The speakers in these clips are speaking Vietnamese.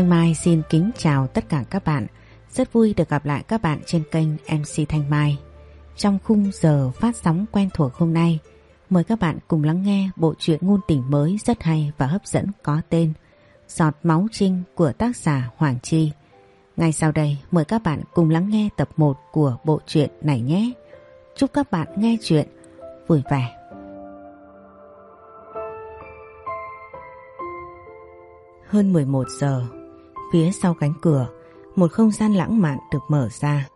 Thanh Mai xin kính chào tất cả các bạn. Rất vui được gặp lại các bạn trên kênh MC Thanh Mai. Trong khung giờ phát sóng quen thuộc hôm nay, mời các bạn cùng lắng nghe bộ truyện ngôn tình mới rất hay và hấp dẫn có tên Giọt Máu Trinh của tác giả Hoàng Chi. Ngay sau đây, mời các bạn cùng lắng nghe tập 1 của bộ truyện này nhé. Chúc các bạn nghe chuyện vui vẻ. Hơn 11 giờ, phía sau cánh cửa, một không gian lãng mạn được mở ra.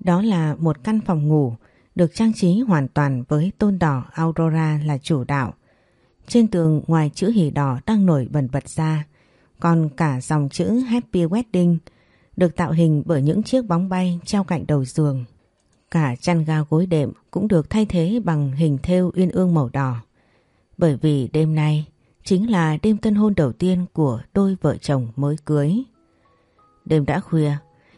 Đó là một căn phòng ngủ được trang trí hoàn toàn với tôn đỏ Aurora là chủ đạo. Trên tường ngoài chữ hỉ đỏ đang nổi bần bật ra, còn cả dòng chữ Happy Wedding được tạo hình bởi những chiếc bóng bay treo cạnh đầu giường. Cả chăn ga gối đệm cũng được thay thế bằng hình thêu uyên ương màu đỏ. Bởi vì đêm nay chính là đêm tân hôn đầu tiên của đôi vợ chồng mới cưới. Đêm đã khuya,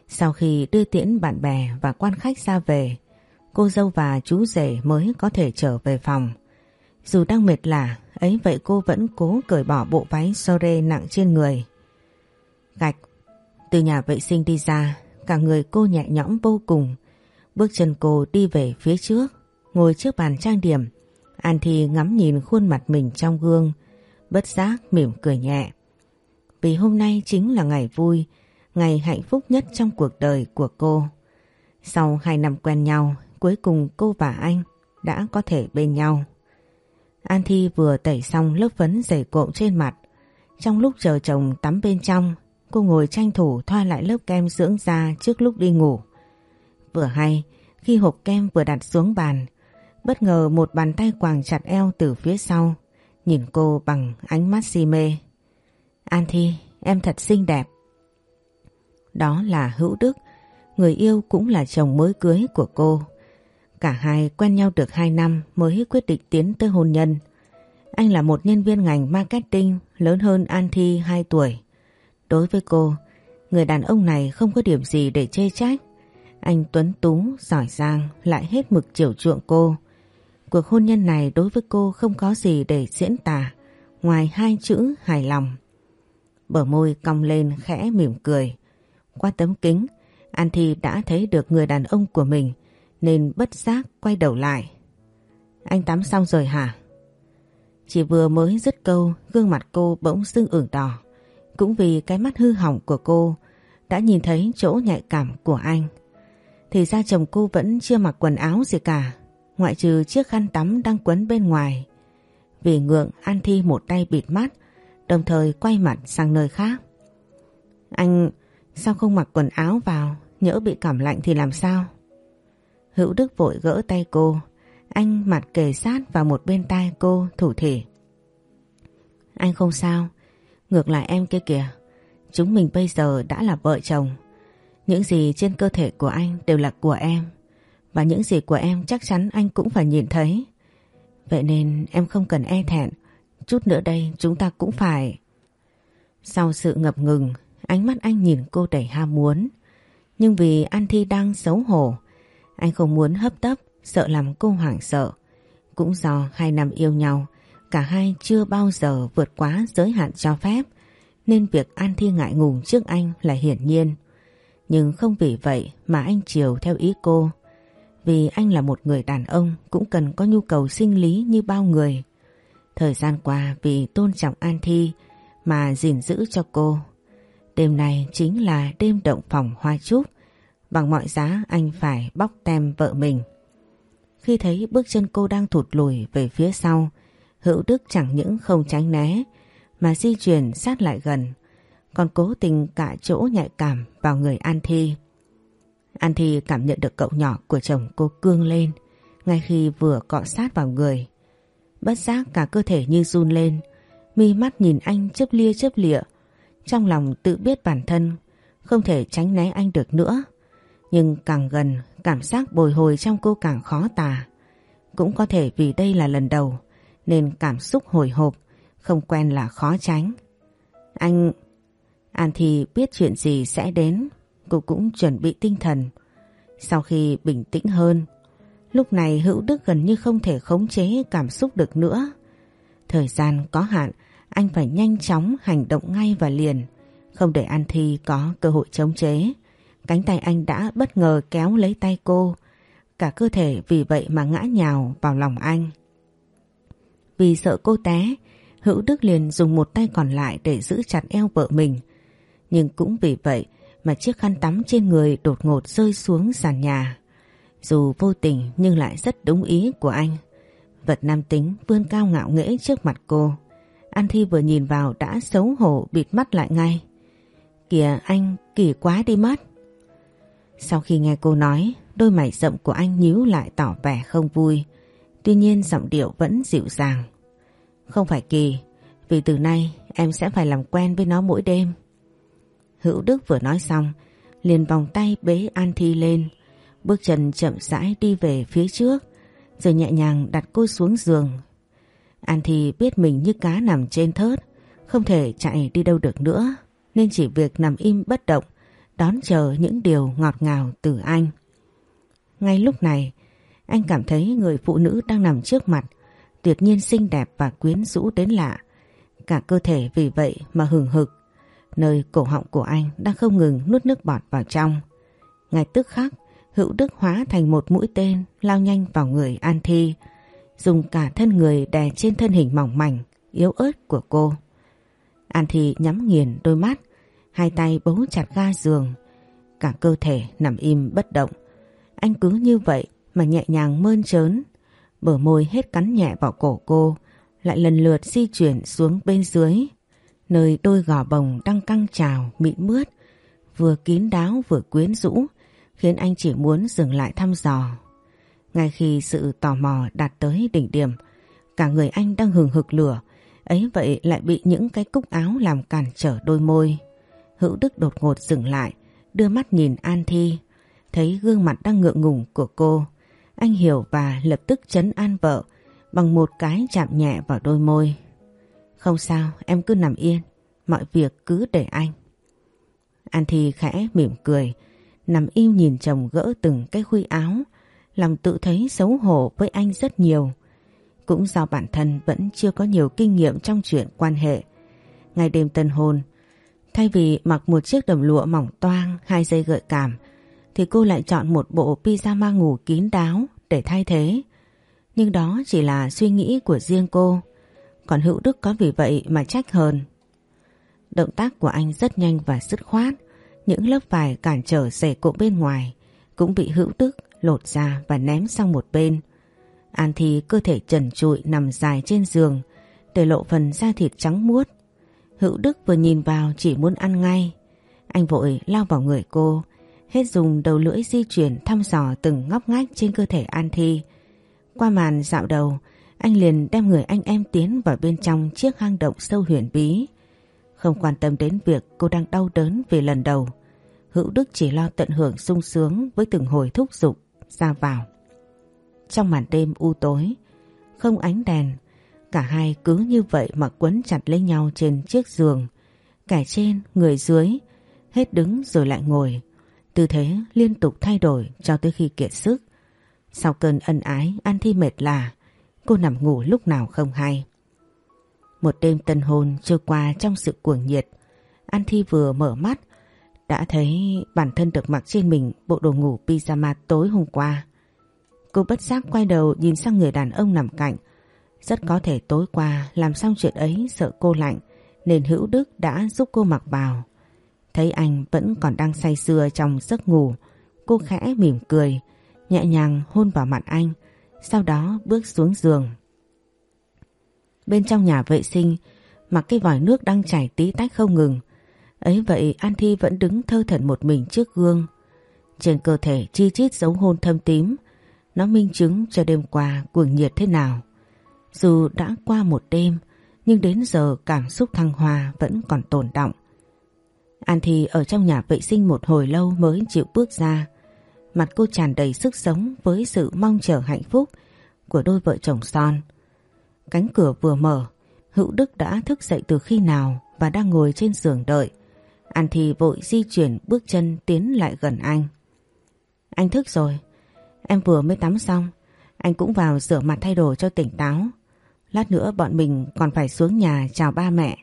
sau khi đưa tiễn bạn bè và quan khách ra về, cô dâu và chú rể mới có thể trở về phòng. Dù đang mệt lả, ấy vậy cô vẫn cố cởi bỏ bộ váy sore nặng trên người. Gạch, từ nhà vệ sinh đi ra, cả người cô nhẹ nhõm vô cùng. Bước chân cô đi về phía trước, ngồi trước bàn trang điểm. An Thi ngắm nhìn khuôn mặt mình trong gương, bất giác mỉm cười nhẹ. Vì hôm nay chính là ngày vui, ngày hạnh phúc nhất trong cuộc đời của cô. Sau hai năm quen nhau, cuối cùng cô và anh đã có thể bên nhau. An Thi vừa tẩy xong lớp phấn dày cộm trên mặt. Trong lúc chờ chồng tắm bên trong, cô ngồi tranh thủ thoa lại lớp kem dưỡng da trước lúc đi ngủ. Vừa hay, khi hộp kem vừa đặt xuống bàn, bất ngờ một bàn tay quàng chặt eo từ phía sau, nhìn cô bằng ánh mắt si mê. An Thi, em thật xinh đẹp. Đó là Hữu Đức, người yêu cũng là chồng mới cưới của cô. Cả hai quen nhau được 2 năm mới quyết định tiến tới hôn nhân. Anh là một nhân viên ngành marketing lớn hơn An Thi 2 tuổi. Đối với cô, người đàn ông này không có điểm gì để chê trách. Anh tuấn tú, giỏi giang, lại hết mực chiều chuộng cô. Cuộc hôn nhân này đối với cô không có gì để diễn tả, ngoài hai chữ hài lòng. Bờ môi cong lên khẽ mỉm cười. Qua tấm kính, An Thi đã thấy được người đàn ông của mình nên bất giác quay đầu lại. Anh tắm xong rồi hả? Chỉ vừa mới dứt câu, gương mặt cô bỗng sưng ửng đỏ. Cũng vì cái mắt hư hỏng của cô đã nhìn thấy chỗ nhạy cảm của anh. Thì ra chồng cô vẫn chưa mặc quần áo gì cả, ngoại trừ chiếc khăn tắm đang quấn bên ngoài. Vì ngượng An Thi một tay bịt mắt, đồng thời quay mặt sang nơi khác. Anh sao không mặc quần áo vào, nhỡ bị cảm lạnh thì làm sao? Hữu Đức vội gỡ tay cô, anh mặt kề sát vào một bên tai cô thủ thỉ. Anh không sao, ngược lại em kia kìa, chúng mình bây giờ đã là vợ chồng. Những gì trên cơ thể của anh đều là của em, và những gì của em chắc chắn anh cũng phải nhìn thấy. Vậy nên em không cần e thẹn, chút nữa đây chúng ta cũng phải... Sau sự ngập ngừng, ánh mắt anh nhìn cô đầy ham muốn. Nhưng vì An Thi đang xấu hổ, anh không muốn hấp tấp, sợ làm cô hoảng sợ. Cũng do hai năm yêu nhau, cả hai chưa bao giờ vượt quá giới hạn cho phép, nên việc An Thi ngại ngùng trước anh là hiển nhiên. Nhưng không vì vậy mà anh chiều theo ý cô. Vì anh là một người đàn ông cũng cần có nhu cầu sinh lý như bao người. Thời gian qua vì tôn trọng An Thi mà gìn giữ cho cô. Đêm này chính là đêm động phòng hoa trúc. Bằng mọi giá anh phải bóc tem vợ mình. Khi thấy bước chân cô đang thụt lùi về phía sau, Hữu Đức chẳng những không tránh né mà di chuyển sát lại gần, còn cố tình cả chỗ nhạy cảm vào người An Thi. An Thi cảm nhận được cậu nhỏ của chồng cô cương lên ngay khi vừa cọ sát vào người. Bất giác cả cơ thể như run lên, mi mắt nhìn anh chớp lia chớp lịa, trong lòng tự biết bản thân không thể tránh né anh được nữa. Nhưng càng gần cảm giác bồi hồi trong cô càng khó tả. Cũng có thể vì đây là lần đầu nên cảm xúc hồi hộp, không quen là khó tránh. Anh... An thì biết chuyện gì sẽ đến, cô cũng chuẩn bị tinh thần. Sau khi bình tĩnh hơn, lúc này Hữu Đức gần như không thể khống chế cảm xúc được nữa. Thời gian có hạn, anh phải nhanh chóng hành động ngay và liền, Không để An Thi có cơ hội chống chế, cánh tay anh đã bất ngờ kéo lấy tay cô, cả cơ thể vì vậy mà ngã nhào vào lòng anh. Vì sợ cô té, Hữu Đức liền dùng một tay còn lại để giữ chặt eo vợ mình. Nhưng cũng vì vậy mà chiếc khăn tắm trên người đột ngột rơi xuống sàn nhà. Dù vô tình nhưng lại rất đúng ý của anh. Vật nam tính vươn cao ngạo nghễ trước mặt cô. An Thi vừa nhìn vào đã xấu hổ bịt mắt lại ngay. Kìa anh kỳ quá đi mất. Sau khi nghe cô nói, đôi mày rậm của anh nhíu lại tỏ vẻ không vui. Tuy nhiên giọng điệu vẫn dịu dàng. Không phải kỳ, vì từ nay em sẽ phải làm quen với nó mỗi đêm. Hữu Đức vừa nói xong, liền vòng tay bế An Thi lên, bước chân chậm rãi đi về phía trước, rồi nhẹ nhàng đặt cô xuống giường. An thì biết mình như cá nằm trên thớt, không thể chạy đi đâu được nữa, nên chỉ việc nằm im bất động, đón chờ những điều ngọt ngào từ anh. Ngay lúc này, anh cảm thấy người phụ nữ đang nằm trước mặt, tuyệt nhiên xinh đẹp và quyến rũ đến lạ. Cả cơ thể vì vậy mà hừng hực, nơi cổ họng của anh đang không ngừng nuốt nước bọt vào trong. Ngay tức khắc, hữu đức hóa thành một mũi tên lao nhanh vào người An Thi, dùng cả thân người đè trên thân hình mỏng mảnh, yếu ớt của cô. An Thị nhắm nghiền đôi mắt, hai tay bấu chặt ga giường, cả cơ thể nằm im bất động. Anh cứ như vậy mà nhẹ nhàng mơn trớn, bờ môi hết cắn nhẹ vào cổ cô, lại lần lượt di chuyển xuống bên dưới, nơi đôi gò bồng đang căng trào mịn mướt, vừa kín đáo vừa quyến rũ, khiến anh chỉ muốn dừng lại thăm dò. Ngay khi sự tò mò đạt tới đỉnh điểm, cả người anh đang hừng hực lửa, ấy vậy lại bị những cái cúc áo làm cản trở đôi môi. Hữu Đức đột ngột dừng lại, đưa mắt nhìn An Thi, thấy gương mặt đang ngượng ngùng của cô. Anh hiểu và lập tức chấn an vợ bằng một cái chạm nhẹ vào đôi môi. Không sao, em cứ nằm yên, mọi việc cứ để anh. An Thi khẽ mỉm cười, nằm im nhìn chồng gỡ từng cái khuy áo, lòng tự thấy xấu hổ với anh rất nhiều. Cũng do bản thân vẫn chưa có nhiều kinh nghiệm trong chuyện quan hệ. Ngày đêm tân hôn, thay vì mặc một chiếc đầm lụa mỏng toang hai dây gợi cảm, thì cô lại chọn một bộ pyjama ngủ kín đáo để thay thế. Nhưng đó chỉ là suy nghĩ của riêng cô, còn Hữu Đức có vì vậy mà trách hơn. Động tác của anh rất nhanh và dứt khoát, những lớp vải cản trở rể cộ bên ngoài cũng bị Hữu Đức lột ra và ném sang một bên. An Thi cơ thể trần trụi nằm dài trên giường để lộ phần da thịt trắng muốt. Hữu Đức vừa nhìn vào chỉ muốn ăn ngay. Anh vội lao vào người cô, hết dùng đầu lưỡi di chuyển thăm dò từng ngóc ngách trên cơ thể An Thi. Qua màn dạo đầu, anh liền đem người anh em tiến vào bên trong chiếc hang động sâu huyền bí. Không quan tâm đến việc cô đang đau đớn vì lần đầu. Hữu Đức chỉ lo tận hưởng sung sướng với từng hồi thúc giục ra vào. Trong màn đêm u tối, không ánh đèn, cả hai cứ như vậy mà quấn chặt lấy nhau trên chiếc giường. Kẻ trên, người dưới, hết đứng rồi lại ngồi. Tư thế liên tục thay đổi cho tới khi kiệt sức. Sau cơn ân ái, An Thi mệt lạ, cô nằm ngủ lúc nào không hay. Một đêm tân hôn trôi qua trong sự cuồng nhiệt. An Thi vừa mở mắt, đã thấy bản thân được mặc trên mình bộ đồ ngủ pyjama tối hôm qua. Cô bất giác quay đầu nhìn sang người đàn ông nằm cạnh. Rất có thể tối qua làm xong chuyện ấy sợ cô lạnh nên Hữu Đức đã giúp cô mặc vào. Thấy anh vẫn còn đang say sưa trong giấc ngủ, cô khẽ mỉm cười, nhẹ nhàng hôn vào mặt anh, sau đó bước xuống giường. Bên trong nhà vệ sinh, mặc cái vòi nước đang chảy tí tách không ngừng. Ấy vậy An Thi vẫn đứng thơ thẩn một mình trước gương. Trên cơ thể chi chít dấu hôn thâm tím, nó minh chứng cho đêm qua cuồng nhiệt thế nào. Dù đã qua một đêm, nhưng đến giờ cảm xúc thăng hoa vẫn còn tồn động. An Thi ở trong nhà vệ sinh một hồi lâu mới chịu bước ra. Mặt cô tràn đầy sức sống với sự mong chờ hạnh phúc của đôi vợ chồng son. Cánh cửa vừa mở, Hữu Đức đã thức dậy từ khi nào và đang ngồi trên giường đợi. An Thi vội di chuyển bước chân tiến lại gần anh. Anh thức rồi, em vừa mới tắm xong, anh cũng vào rửa mặt thay đồ cho tỉnh táo. Lát nữa bọn mình còn phải xuống nhà chào ba mẹ.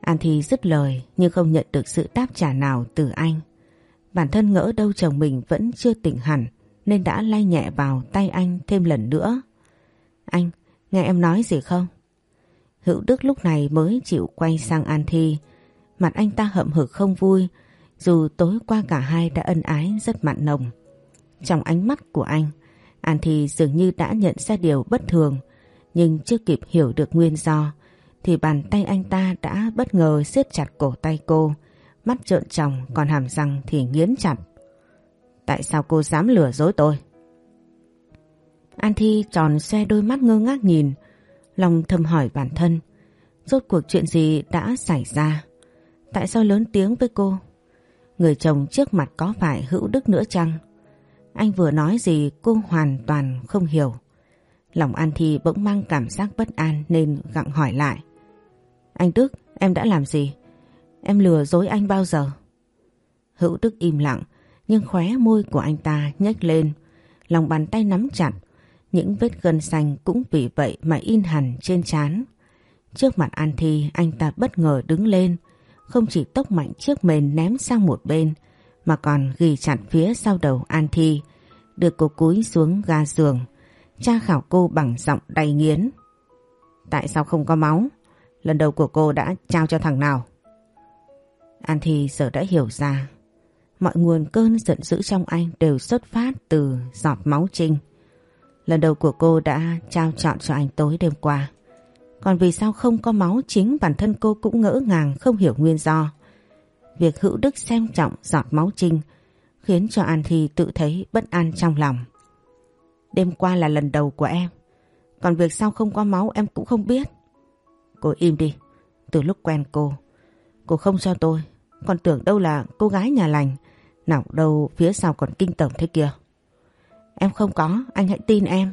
An Thi dứt lời nhưng không nhận được sự đáp trả nào từ anh. Bản thân ngỡ đâu chồng mình vẫn chưa tỉnh hẳn nên đã lay nhẹ vào tay anh thêm lần nữa. Anh, nghe em nói gì không? Hữu Đức lúc này mới chịu quay sang An Thi. Mặt anh ta hậm hực không vui dù tối qua cả hai đã ân ái rất mặn nồng. Trong ánh mắt của anh, An Thi dường như đã nhận ra điều bất thường nhưng chưa kịp hiểu được nguyên do thì bàn tay anh ta đã bất ngờ siết chặt cổ tay cô mắt trợn tròng còn hàm răng thì nghiến chặt. Tại sao cô dám lừa dối tôi? An Thi tròn xe đôi mắt ngơ ngác nhìn lòng thầm hỏi bản thân rốt cuộc chuyện gì đã xảy ra? Tại sao lớn tiếng với cô? Người chồng trước mặt có phải hữu đức nữa chăng? Anh vừa nói gì cô hoàn toàn không hiểu. Lòng An Thi bỗng mang cảm giác bất an nên gặng hỏi lại. Anh Đức, em đã làm gì? Em lừa dối anh bao giờ? Hữu Đức im lặng nhưng khóe môi của anh ta nhếch lên. Lòng bàn tay nắm chặt. Những vết gân xanh cũng vì vậy mà in hẳn trên trán. Trước mặt An Thi anh ta bất ngờ đứng lên. Không chỉ tốc mạnh chiếc mền ném sang một bên, mà còn ghi chặt phía sau đầu An Thi. Đưa cô cúi xuống ga giường. tra khảo cô bằng giọng đầy nghiến. Tại sao không có máu? Lần đầu của cô đã trao cho thằng nào? An Thi giờ đã hiểu ra. Mọi nguồn cơn giận dữ trong anh đều xuất phát từ giọt máu trinh. Lần đầu của cô đã trao chọn cho anh tối đêm qua. Còn vì sao không có máu chính bản thân cô cũng ngỡ ngàng không hiểu nguyên do. Việc hữu đức xem trọng giọt máu trinh khiến cho An Thi tự thấy bất an trong lòng. Đêm qua là lần đầu của em. Còn việc sao không có máu em cũng không biết. Cô im đi. Từ lúc quen cô, cô không cho tôi. Còn tưởng đâu là cô gái nhà lành. Nào đâu phía sau còn kinh tởm thế kia. Em không có, anh hãy tin em.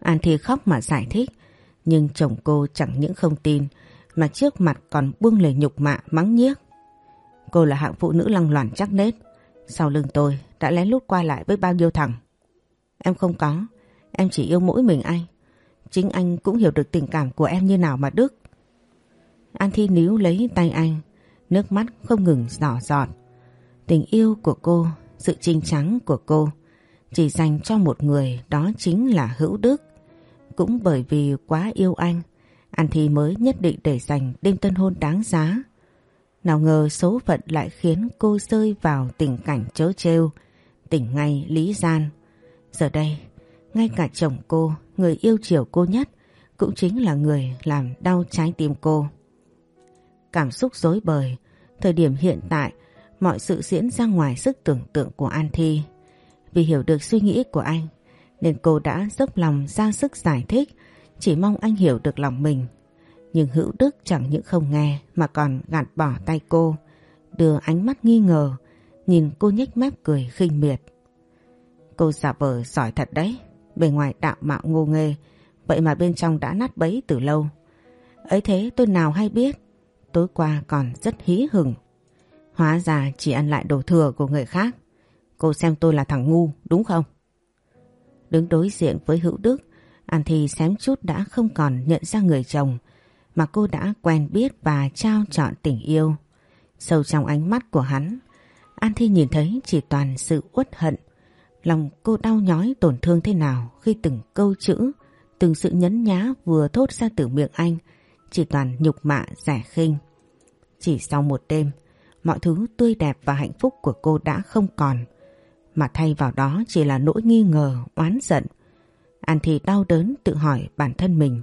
An Thi khóc mà giải thích. Nhưng chồng cô chẳng những không tin mà trước mặt còn buông lời nhục mạ mắng nhiếc. Cô là hạng phụ nữ lăng loàn chắc nết. Sau lưng tôi đã lén lút qua lại với bao nhiêu thằng. Em không có, em chỉ yêu mỗi mình anh. Chính anh cũng hiểu được tình cảm của em như nào mà Đức. An Thi níu lấy tay anh, nước mắt không ngừng đỏ giọt. Tình yêu của cô, sự trinh trắng của cô chỉ dành cho một người đó chính là Hữu Đức. Cũng bởi vì quá yêu anh, An Thi mới nhất định để dành đêm tân hôn đáng giá. Nào ngờ số phận lại khiến cô rơi vào tình cảnh chớ trêu, tỉnh ngay lý gian. Giờ đây, ngay cả chồng cô, người yêu chiều cô nhất, cũng chính là người làm đau trái tim cô. Cảm xúc dối bời, thời điểm hiện tại, mọi sự diễn ra ngoài sức tưởng tượng của An Thi. Vì hiểu được suy nghĩ của anh, nên cô đã dốc lòng ra sức giải thích, chỉ mong anh hiểu được lòng mình. Nhưng hữu đức chẳng những không nghe mà còn gạt bỏ tay cô, đưa ánh mắt nghi ngờ, nhìn cô nhếch mép cười khinh miệt. Cô giả vờ giỏi thật đấy, bề ngoài đạo mạo ngô nghê, vậy mà bên trong đã nát bấy từ lâu. Ấy thế tôi nào hay biết, tối qua còn rất hí hửng. Hóa ra chỉ ăn lại đồ thừa của người khác. Cô xem tôi là thằng ngu, đúng không? Đứng đối diện với hữu đức, An Thi xém chút đã không còn nhận ra người chồng mà cô đã quen biết và trao chọn tình yêu. Sâu trong ánh mắt của hắn, An Thi nhìn thấy chỉ toàn sự uất hận Lòng cô đau nhói tổn thương thế nào khi từng câu chữ, từng sự nhấn nhá vừa thốt ra từ miệng anh chỉ toàn nhục mạ rẻ khinh. Chỉ sau một đêm, mọi thứ tươi đẹp và hạnh phúc của cô đã không còn, mà thay vào đó chỉ là nỗi nghi ngờ, oán giận. An thì đau đớn tự hỏi bản thân mình,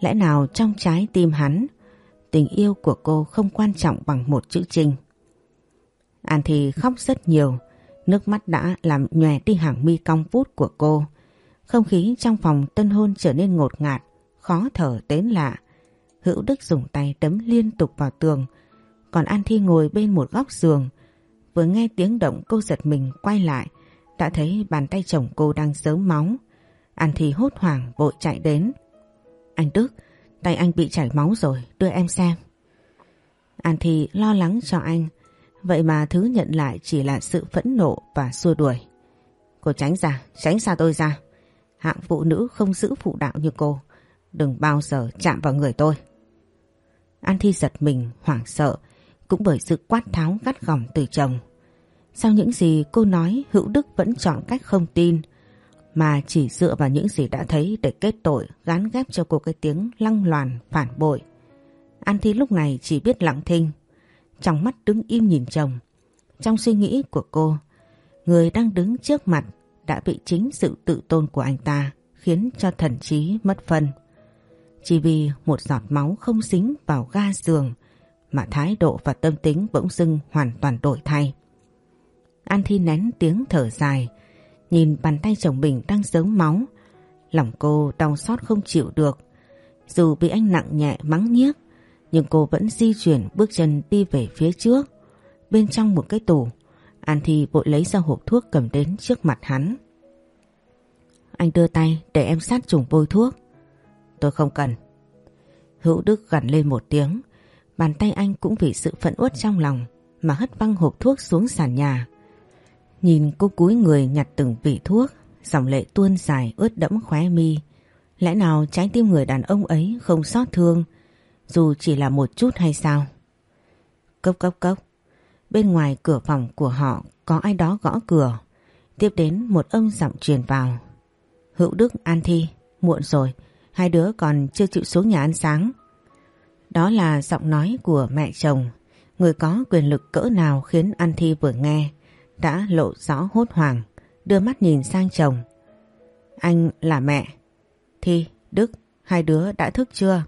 lẽ nào trong trái tim hắn, tình yêu của cô không quan trọng bằng một chữ trinh. An thì khóc rất nhiều, Nước mắt đã làm nhòe đi hàng mi cong vút của cô. Không khí trong phòng tân hôn trở nên ngột ngạt, khó thở đến lạ. Hữu Đức dùng tay đấm liên tục vào tường, còn An Thi ngồi bên một góc giường. Vừa nghe tiếng động cô giật mình quay lại, đã thấy bàn tay chồng cô đang sớm máu. An Thi hốt hoảng vội chạy đến. Anh Đức, tay anh bị chảy máu rồi, đưa em xem. An Thi lo lắng cho anh, Vậy mà thứ nhận lại chỉ là sự phẫn nộ và xua đuổi. Cô tránh ra, tránh xa tôi ra. Hạng phụ nữ không giữ phụ đạo như cô. Đừng bao giờ chạm vào người tôi. An Thi giật mình, hoảng sợ, cũng bởi sự quát tháo gắt gỏng từ chồng. Sau những gì cô nói, Hữu Đức vẫn chọn cách không tin, mà chỉ dựa vào những gì đã thấy để kết tội, gán ghép cho cô cái tiếng lăng loàn, phản bội. An Thi lúc này chỉ biết lặng thinh, trong mắt đứng im nhìn chồng. Trong suy nghĩ của cô, người đang đứng trước mặt đã bị chính sự tự tôn của anh ta khiến cho thần trí mất phân. Chỉ vì một giọt máu không dính vào ga giường mà thái độ và tâm tính bỗng dưng hoàn toàn đổi thay. An Thi nén tiếng thở dài, nhìn bàn tay chồng mình đang dớm máu. Lòng cô đau xót không chịu được. Dù bị anh nặng nhẹ mắng nhiếc, nhưng cô vẫn di chuyển bước chân đi về phía trước. Bên trong một cái tủ, An Thi vội lấy ra hộp thuốc cầm đến trước mặt hắn. Anh đưa tay để em sát trùng bôi thuốc. Tôi không cần. Hữu Đức gằn lên một tiếng, bàn tay anh cũng vì sự phẫn uất trong lòng mà hất văng hộp thuốc xuống sàn nhà. Nhìn cô cúi người nhặt từng vị thuốc, dòng lệ tuôn dài ướt đẫm khóe mi. Lẽ nào trái tim người đàn ông ấy không xót thương, dù chỉ là một chút hay sao? Cốc cốc cốc, bên ngoài cửa phòng của họ có ai đó gõ cửa. Tiếp đến một ông giọng truyền vào. Hữu Đức An Thi, muộn rồi, hai đứa còn chưa chịu xuống nhà ăn sáng. Đó là giọng nói của mẹ chồng, người có quyền lực cỡ nào khiến An Thi vừa nghe đã lộ rõ hốt hoảng, đưa mắt nhìn sang chồng. Anh là mẹ. Thi, Đức, hai đứa đã thức chưa?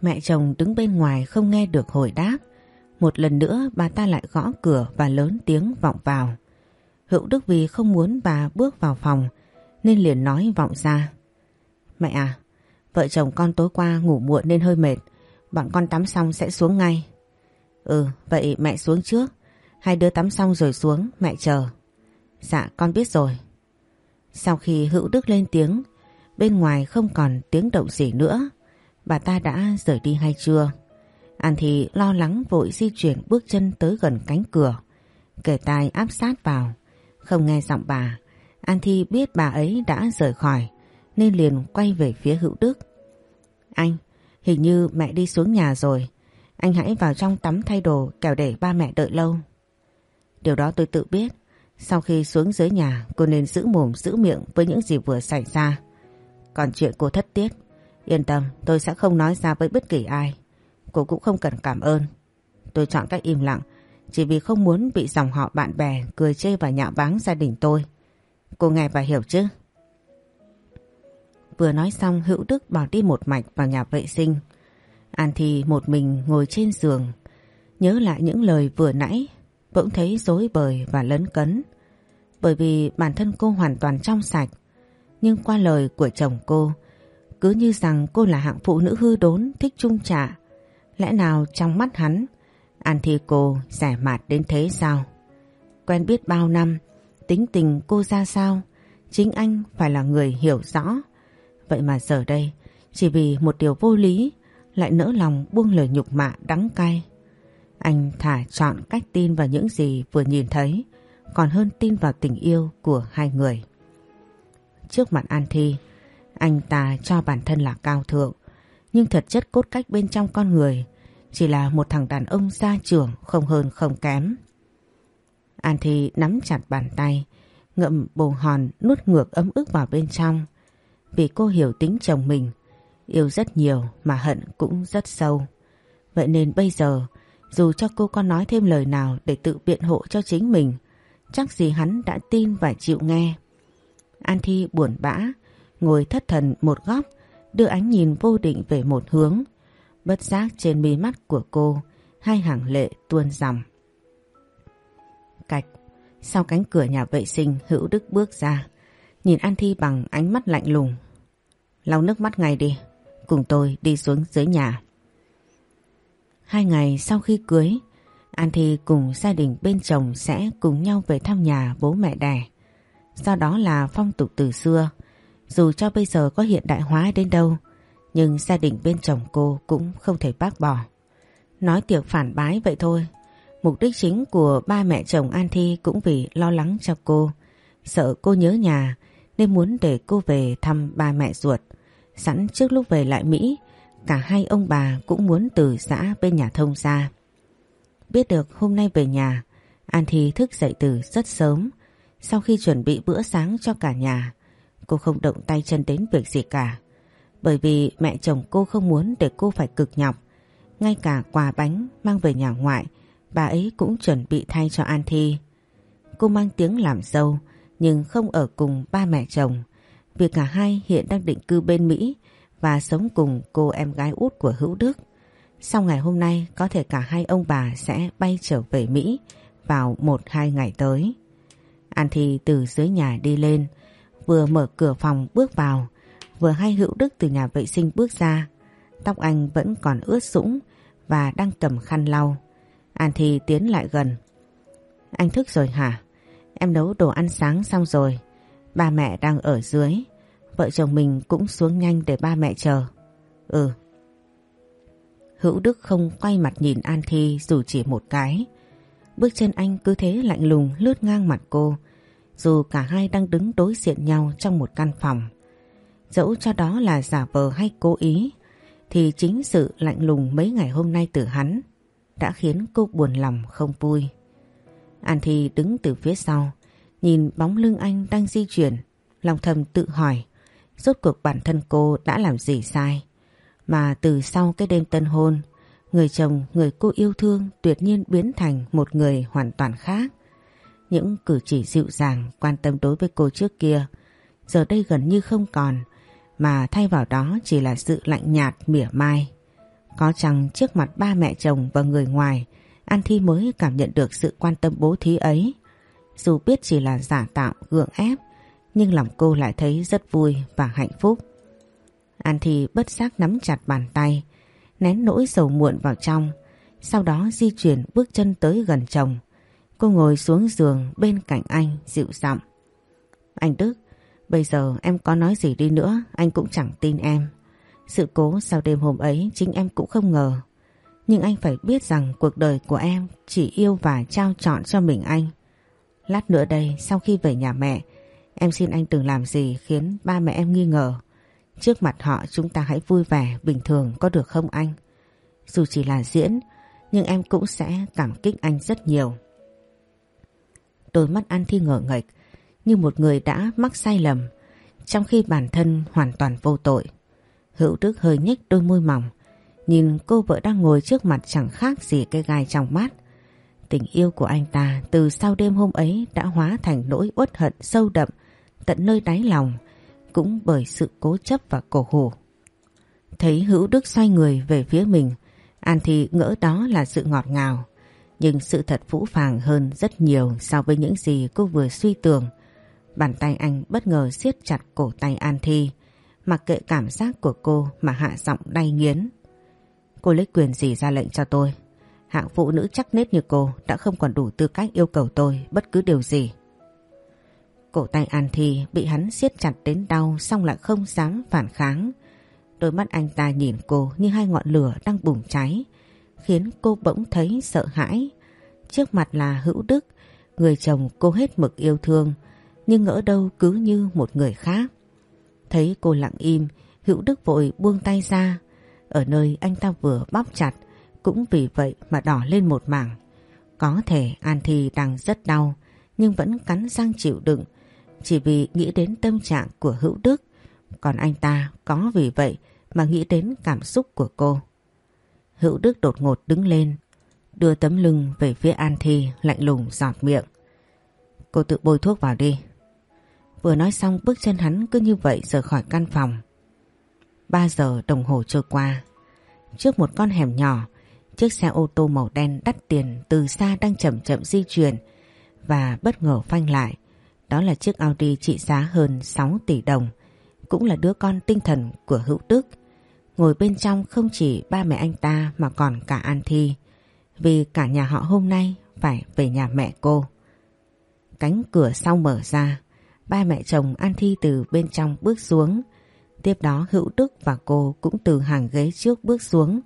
Mẹ chồng đứng bên ngoài không nghe được hồi đáp. Một lần nữa bà ta lại gõ cửa và lớn tiếng vọng vào. Hữu Đức vì không muốn bà bước vào phòng nên liền nói vọng ra. Mẹ à, vợ chồng con tối qua ngủ muộn nên hơi mệt. Bọn con tắm xong sẽ xuống ngay. Ừ, vậy mẹ xuống trước. Hai đứa tắm xong rồi xuống, mẹ chờ. Dạ, con biết rồi. Sau khi Hữu Đức lên tiếng, bên ngoài không còn tiếng động gì nữa. Bà ta đã rời đi hay chưa? An thì lo lắng vội di chuyển bước chân tới gần cánh cửa. Kể tai áp sát vào. Không nghe giọng bà. An Thi biết bà ấy đã rời khỏi nên liền quay về phía Hữu Đức. Anh, hình như mẹ đi xuống nhà rồi. Anh hãy vào trong tắm thay đồ kẻo để ba mẹ đợi lâu. Điều đó tôi tự biết. Sau khi xuống dưới nhà cô nên giữ mồm giữ miệng với những gì vừa xảy ra. Còn chuyện cô thất tiết, yên tâm tôi sẽ không nói ra với bất kỳ ai. Cô cũng không cần cảm ơn. Tôi chọn cách im lặng chỉ vì không muốn bị dòng họ bạn bè cười chê và nhạo báng gia đình tôi. Cô nghe và hiểu chứ? Vừa nói xong Hữu Đức bỏ đi một mạch vào nhà vệ sinh. An Thi một mình ngồi trên giường. Nhớ lại những lời vừa nãy bỗng thấy dối bời và lấn cấn. Bởi vì bản thân cô hoàn toàn trong sạch. Nhưng qua lời của chồng cô, cứ như rằng cô là hạng phụ nữ hư đốn thích trung trả. Lẽ nào trong mắt hắn, An Thi cô rẻ mạt đến thế sao? Quen biết bao năm, tính tình cô ra sao, chính anh phải là người hiểu rõ. Vậy mà giờ đây, chỉ vì một điều vô lý, lại nỡ lòng buông lời nhục mạ đắng cay. Anh thả chọn cách tin vào những gì vừa nhìn thấy, còn hơn tin vào tình yêu của hai người. Trước mặt An Thi, anh ta cho bản thân là cao thượng, nhưng thật chất cốt cách bên trong con người chỉ là một thằng đàn ông gia trưởng không hơn không kém. An Thi nắm chặt bàn tay, ngậm bồ hòn nuốt ngược ấm ức vào bên trong. Vì cô hiểu tính chồng mình, yêu rất nhiều mà hận cũng rất sâu. Vậy nên bây giờ, dù cho cô có nói thêm lời nào để tự biện hộ cho chính mình, chắc gì hắn đã tin và chịu nghe. An Thi buồn bã, ngồi thất thần một góc, đưa ánh nhìn vô định về một hướng. Bất giác trên mí mắt của cô, hai hàng lệ tuôn dòng. Cạch, sau cánh cửa nhà vệ sinh Hữu Đức bước ra, nhìn An Thi bằng ánh mắt lạnh lùng. Lau nước mắt ngay đi, cùng tôi đi xuống dưới nhà. Hai ngày sau khi cưới, An Thi cùng gia đình bên chồng sẽ cùng nhau về thăm nhà bố mẹ đẻ. Do đó là phong tục từ xưa, dù cho bây giờ có hiện đại hóa đến đâu, nhưng gia đình bên chồng cô cũng không thể bác bỏ. Nói tiệc phản bái vậy thôi, mục đích chính của ba mẹ chồng An Thi cũng vì lo lắng cho cô, sợ cô nhớ nhà nên muốn để cô về thăm ba mẹ ruột. Sẵn trước lúc về lại Mỹ, Cả hai ông bà cũng muốn từ xã bên nhà thông ra. Biết được hôm nay về nhà, An Thi thức dậy từ rất sớm. Sau khi chuẩn bị bữa sáng cho cả nhà, cô không động tay chân đến việc gì cả. Bởi vì mẹ chồng cô không muốn để cô phải cực nhọc. Ngay cả quà bánh mang về nhà ngoại, bà ấy cũng chuẩn bị thay cho An Thi. Cô mang tiếng làm dâu, nhưng không ở cùng ba mẹ chồng. Vì cả hai hiện đang định cư bên Mỹ và sống cùng cô em gái út của Hữu Đức. Sau ngày hôm nay có thể cả hai ông bà sẽ bay trở về Mỹ vào một hai ngày tới. An Thi từ dưới nhà đi lên, vừa mở cửa phòng bước vào, vừa hay Hữu Đức từ nhà vệ sinh bước ra. Tóc anh vẫn còn ướt sũng và đang cầm khăn lau. An Thi tiến lại gần. Anh thức rồi hả? Em nấu đồ ăn sáng xong rồi. Ba mẹ đang ở dưới. Vợ chồng mình cũng xuống nhanh để ba mẹ chờ. Ừ. Hữu Đức không quay mặt nhìn An Thi dù chỉ một cái. Bước chân anh cứ thế lạnh lùng lướt ngang mặt cô. Dù cả hai đang đứng đối diện nhau trong một căn phòng. Dẫu cho đó là giả vờ hay cố ý, thì chính sự lạnh lùng mấy ngày hôm nay từ hắn đã khiến cô buồn lòng không vui. An Thi đứng từ phía sau, nhìn bóng lưng anh đang di chuyển, lòng thầm tự hỏi, rốt cuộc bản thân cô đã làm gì sai. Mà từ sau cái đêm tân hôn, người chồng, người cô yêu thương tuyệt nhiên biến thành một người hoàn toàn khác. Những cử chỉ dịu dàng, quan tâm đối với cô trước kia, giờ đây gần như không còn, mà thay vào đó chỉ là sự lạnh nhạt mỉa mai. Có chăng trước mặt ba mẹ chồng và người ngoài, An Thi mới cảm nhận được sự quan tâm bố thí ấy. Dù biết chỉ là giả tạo, gượng ép, nhưng lòng cô lại thấy rất vui và hạnh phúc. An Thi bất giác nắm chặt bàn tay, nén nỗi sầu muộn vào trong, sau đó di chuyển bước chân tới gần chồng. Cô ngồi xuống giường bên cạnh anh dịu giọng. Anh Đức, bây giờ em có nói gì đi nữa anh cũng chẳng tin em. Sự cố sau đêm hôm ấy chính em cũng không ngờ. Nhưng anh phải biết rằng cuộc đời của em chỉ yêu và trao chọn cho mình anh. Lát nữa đây, sau khi về nhà mẹ, em xin anh đừng làm gì khiến ba mẹ em nghi ngờ. Trước mặt họ chúng ta hãy vui vẻ, bình thường, có được không anh? Dù chỉ là diễn, nhưng em cũng sẽ cảm kích anh rất nhiều. Đôi mắt An Thi ngờ nghệch như một người đã mắc sai lầm, trong khi bản thân hoàn toàn vô tội. Hữu Đức hơi nhếch đôi môi mỏng Nhìn cô vợ đang ngồi trước mặt chẳng khác gì cái gai trong mắt. Tình yêu của anh ta từ sau đêm hôm ấy đã hóa thành nỗi uất hận sâu đậm, tận nơi đáy lòng, cũng bởi sự cố chấp và cổ hủ. Thấy hữu đức xoay người về phía mình, An thì ngỡ đó là sự ngọt ngào nhưng sự thật phũ phàng hơn rất nhiều so với những gì cô vừa suy tưởng. Bàn tay anh bất ngờ siết chặt cổ tay An Thi, mặc kệ cảm giác của cô mà hạ giọng đay nghiến. Cô lấy quyền gì ra lệnh cho tôi? Hạng phụ nữ chắc nết như cô đã không còn đủ tư cách yêu cầu tôi bất cứ điều gì. Cổ tay An Thi bị hắn siết chặt đến đau xong lại không dám phản kháng. Đôi mắt anh ta nhìn cô như hai ngọn lửa đang bùng cháy, khiến cô bỗng thấy sợ hãi. Trước mặt là Hữu Đức, người chồng cô hết mực yêu thương, nhưng ngỡ đâu cứ như một người khác. Thấy cô lặng im, Hữu Đức vội buông tay ra, ở nơi anh ta vừa bóp chặt, cũng vì vậy mà đỏ lên một mảng. Có thể An Thi đang rất đau, nhưng vẫn cắn răng chịu đựng, chỉ vì nghĩ đến tâm trạng của Hữu Đức. Còn anh ta có vì vậy mà nghĩ đến cảm xúc của cô. Hữu Đức đột ngột đứng lên, đưa tấm lưng về phía An Thi, lạnh lùng giọt miệng. Cô tự bôi thuốc vào đi. Vừa nói xong, bước chân hắn cứ như vậy rời khỏi căn phòng. 3 giờ đồng hồ trôi qua. Trước một con hẻm nhỏ, chiếc xe ô tô màu đen đắt tiền từ xa đang chậm chậm di chuyển và bất ngờ phanh lại. Đó là chiếc Audi trị giá hơn 6 tỷ đồng, cũng là đứa con tinh thần của Hữu Đức. Ngồi bên trong không chỉ ba mẹ anh ta mà còn cả An Thi, vì cả nhà họ hôm nay phải về nhà mẹ cô. Cánh cửa sau mở ra, ba mẹ chồng An Thi từ bên trong bước xuống, Tiếp đó Hữu Đức và cô cũng từ hàng ghế trước bước xuống.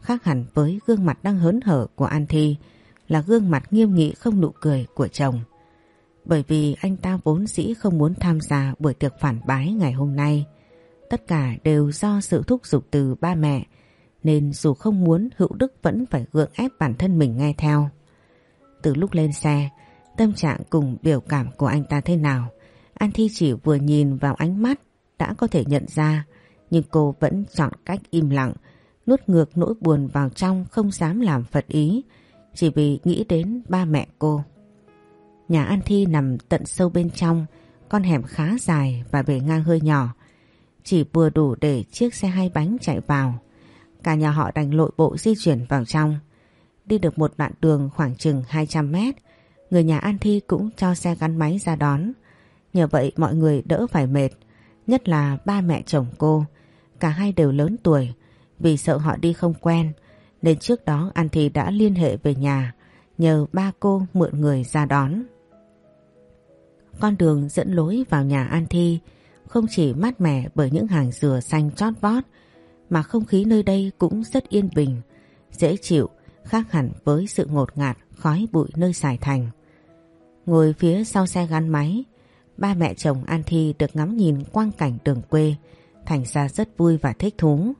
Khác hẳn với gương mặt đang hớn hở của An Thi là gương mặt nghiêm nghị không nụ cười của chồng. Bởi vì anh ta vốn dĩ không muốn tham gia buổi tiệc phản bái ngày hôm nay. Tất cả đều do sự thúc giục từ ba mẹ nên dù không muốn Hữu Đức vẫn phải gượng ép bản thân mình nghe theo. Từ lúc lên xe, tâm trạng cùng biểu cảm của anh ta thế nào, An Thi chỉ vừa nhìn vào ánh mắt đã có thể nhận ra, nhưng cô vẫn chọn cách im lặng, nuốt ngược nỗi buồn vào trong không dám làm phật ý, chỉ vì nghĩ đến ba mẹ cô. Nhà An Thi nằm tận sâu bên trong, con hẻm khá dài và bề ngang hơi nhỏ, chỉ vừa đủ để chiếc xe hai bánh chạy vào. Cả nhà họ đành lội bộ di chuyển vào trong. Đi được một đoạn đường khoảng chừng 200 mét, người nhà An Thi cũng cho xe gắn máy ra đón. Nhờ vậy mọi người đỡ phải mệt, nhất là ba mẹ chồng cô. Cả hai đều lớn tuổi, vì sợ họ đi không quen, nên trước đó An Thi đã liên hệ về nhà, nhờ ba cô mượn người ra đón. Con đường dẫn lối vào nhà An Thi không chỉ mát mẻ bởi những hàng dừa xanh chót vót, mà không khí nơi đây cũng rất yên bình, dễ chịu, khác hẳn với sự ngột ngạt khói bụi nơi Sài Thành. Ngồi phía sau xe gắn máy, ba mẹ chồng An Thi được ngắm nhìn quang cảnh đường quê, thành ra rất vui và thích thú.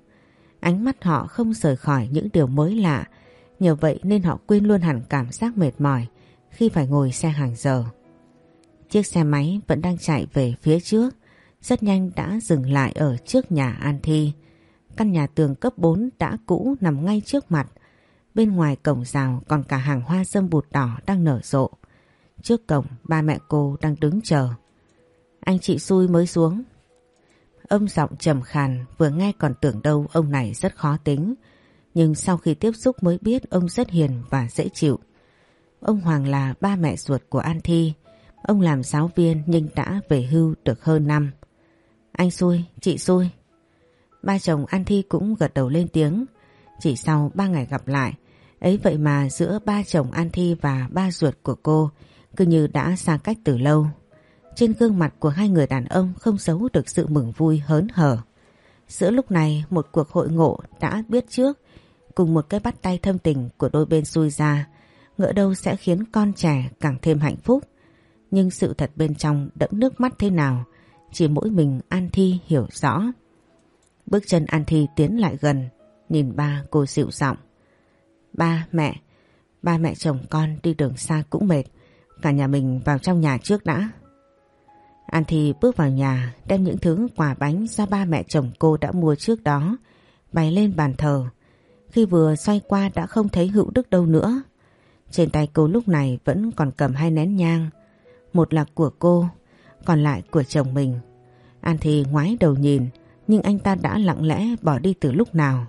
Ánh mắt họ không rời khỏi những điều mới lạ, nhờ vậy nên họ quên luôn hẳn cảm giác mệt mỏi khi phải ngồi xe hàng giờ. Chiếc xe máy vẫn đang chạy về phía trước, rất nhanh đã dừng lại ở trước nhà An Thi. Căn nhà tường cấp 4 đã cũ nằm ngay trước mặt. Bên ngoài cổng rào còn cả hàng hoa sâm bụt đỏ đang nở rộ. Trước cổng ba mẹ cô đang đứng chờ. Anh chị xui mới xuống. Âm giọng trầm khàn vừa nghe còn tưởng đâu ông này rất khó tính. Nhưng sau khi tiếp xúc mới biết ông rất hiền và dễ chịu. Ông Hoàng là ba mẹ ruột của An Thi. Ông làm giáo viên nhưng đã về hưu được hơn năm. Anh xui, chị xui. Ba chồng An Thi cũng gật đầu lên tiếng. Chỉ sau ba ngày gặp lại, ấy vậy mà giữa ba chồng An Thi và ba ruột của cô cứ như đã xa cách từ lâu. Trên gương mặt của hai người đàn ông không giấu được sự mừng vui hớn hở. Giữa lúc này một cuộc hội ngộ đã biết trước cùng một cái bắt tay thâm tình của đôi bên xui ra ngỡ đâu sẽ khiến con trẻ càng thêm hạnh phúc. Nhưng sự thật bên trong đẫm nước mắt thế nào chỉ mỗi mình An Thi hiểu rõ. Bước chân An Thi tiến lại gần, nhìn ba cô dịu giọng. Ba, mẹ, ba mẹ chồng con đi đường xa cũng mệt, cả nhà mình vào trong nhà trước đã. An Thi bước vào nhà đem những thứ quà bánh do ba mẹ chồng cô đã mua trước đó bày lên bàn thờ. Khi vừa xoay qua đã không thấy hữu đức đâu nữa. Trên tay cô lúc này vẫn còn cầm hai nén nhang. Một là của cô, còn lại của chồng mình. An Thi ngoái đầu nhìn, nhưng anh ta đã lặng lẽ bỏ đi từ lúc nào.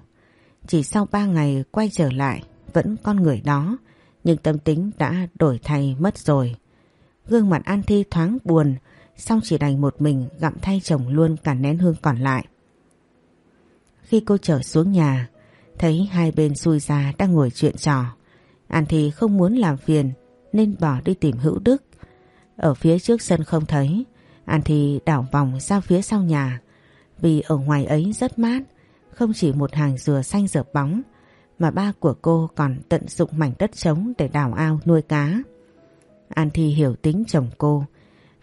Chỉ sau ba ngày quay trở lại, vẫn con người đó, nhưng tâm tính đã đổi thay mất rồi. Gương mặt An Thi thoáng buồn, xong chỉ đành một mình gặm thay chồng luôn cả nén hương còn lại. Khi cô trở xuống nhà, thấy hai bên xui ra đang ngồi chuyện trò. An thì không muốn làm phiền nên bỏ đi tìm hữu đức. Ở phía trước sân không thấy, An thì đảo vòng ra phía sau nhà. Vì ở ngoài ấy rất mát, không chỉ một hàng dừa xanh dợp bóng, mà ba của cô còn tận dụng mảnh đất trống để đào ao nuôi cá. An Thi hiểu tính chồng cô,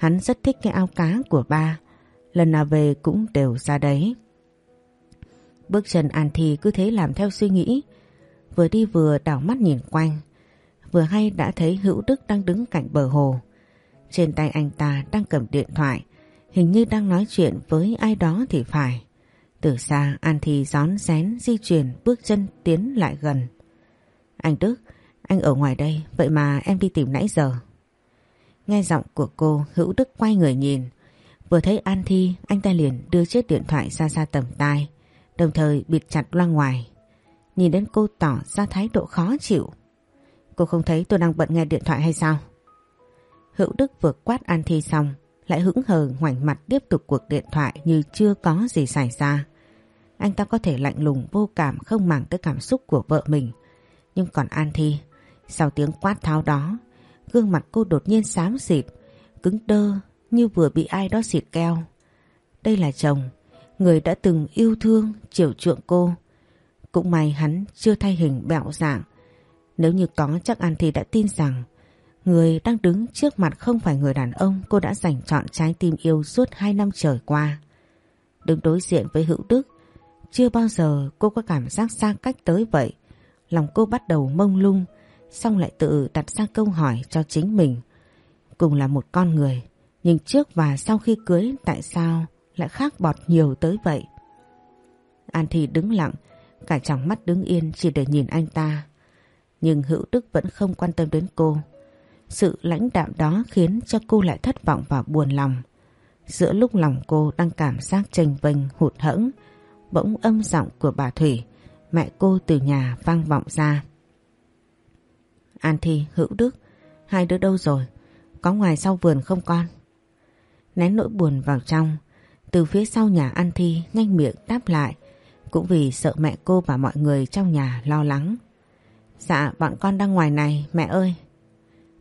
hắn rất thích cái ao cá của ba, lần nào về cũng đều ra đấy. Bước chân An Thi cứ thế làm theo suy nghĩ, vừa đi vừa đảo mắt nhìn quanh, vừa hay đã thấy Hữu Đức đang đứng cạnh bờ hồ. Trên tay anh ta đang cầm điện thoại, hình như đang nói chuyện với ai đó thì phải. Từ xa An Thi gión rén di chuyển bước chân tiến lại gần. Anh Đức, anh ở ngoài đây, vậy mà em đi tìm nãy giờ. Nghe giọng của cô, Hữu Đức quay người nhìn. Vừa thấy An Thi, anh ta liền đưa chiếc điện thoại ra xa tầm tai, đồng thời bịt chặt loa ngoài. Nhìn đến cô tỏ ra thái độ khó chịu. Cô không thấy tôi đang bận nghe điện thoại hay sao? Hữu Đức vừa quát An Thi xong, lại hững hờ ngoảnh mặt tiếp tục cuộc điện thoại như chưa có gì xảy ra. Anh ta có thể lạnh lùng vô cảm không màng tới cảm xúc của vợ mình. Nhưng còn An Thi, sau tiếng quát tháo đó, gương mặt cô đột nhiên xám xịt, cứng đơ như vừa bị ai đó xịt keo. Đây là chồng, người đã từng yêu thương, chiều chuộng cô. Cũng may hắn chưa thay hình bẹo dạng. Nếu như có chắc An thì đã tin rằng Người đang đứng trước mặt không phải người đàn ông cô đã dành chọn trái tim yêu suốt hai năm trời qua. Đứng đối diện với Hữu Đức, chưa bao giờ cô có cảm giác xa cách tới vậy. Lòng cô bắt đầu mông lung, xong lại tự đặt ra câu hỏi cho chính mình. Cùng là một con người, nhưng trước và sau khi cưới tại sao lại khác bọt nhiều tới vậy? An Thi đứng lặng, cả trong mắt đứng yên chỉ để nhìn anh ta. Nhưng Hữu Đức vẫn không quan tâm đến cô. Sự lãnh đạm đó khiến cho cô lại thất vọng và buồn lòng. Giữa lúc lòng cô đang cảm giác tranh vênh hụt hẫng, bỗng âm giọng của bà Thủy, mẹ cô từ nhà vang vọng ra. An Thi, Hữu Đức, hai đứa đâu rồi? Có ngoài sau vườn không con? Nén nỗi buồn vào trong, từ phía sau nhà An Thi nhanh miệng đáp lại, cũng vì sợ mẹ cô và mọi người trong nhà lo lắng. Dạ, bọn con đang ngoài này, mẹ ơi.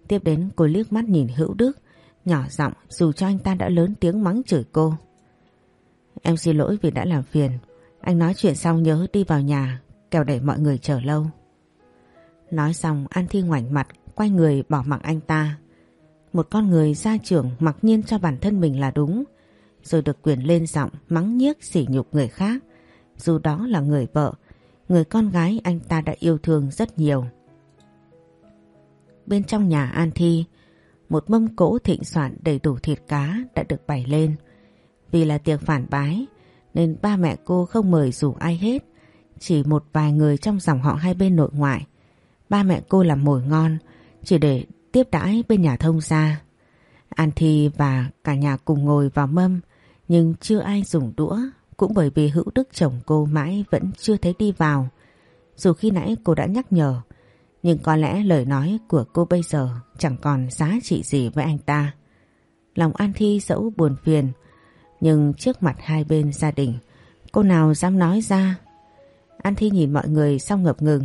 Tiếp đến cô liếc mắt nhìn Hữu Đức, nhỏ giọng dù cho anh ta đã lớn tiếng mắng chửi cô. Em xin lỗi vì đã làm phiền. Anh nói chuyện xong nhớ đi vào nhà, kẻo để mọi người chờ lâu. Nói xong An Thi ngoảnh mặt, quay người bỏ mặc anh ta. Một con người gia trưởng mặc nhiên cho bản thân mình là đúng, rồi được quyền lên giọng mắng nhiếc sỉ nhục người khác, dù đó là người vợ, người con gái anh ta đã yêu thương rất nhiều. Bên trong nhà An Thi, một mâm cỗ thịnh soạn đầy đủ thịt cá đã được bày lên. Vì là tiệc phản bái nên ba mẹ cô không mời dù ai hết, chỉ một vài người trong dòng họ hai bên nội ngoại. Ba mẹ cô làm mồi ngon chỉ để tiếp đãi bên nhà thông gia. An Thi và cả nhà cùng ngồi vào mâm nhưng chưa ai dùng đũa cũng bởi vì hữu đức chồng cô mãi vẫn chưa thấy đi vào. Dù khi nãy cô đã nhắc nhở nhưng có lẽ lời nói của cô bây giờ chẳng còn giá trị gì với anh ta. Lòng An Thi dẫu buồn phiền, nhưng trước mặt hai bên gia đình, cô nào dám nói ra. An Thi nhìn mọi người xong ngập ngừng.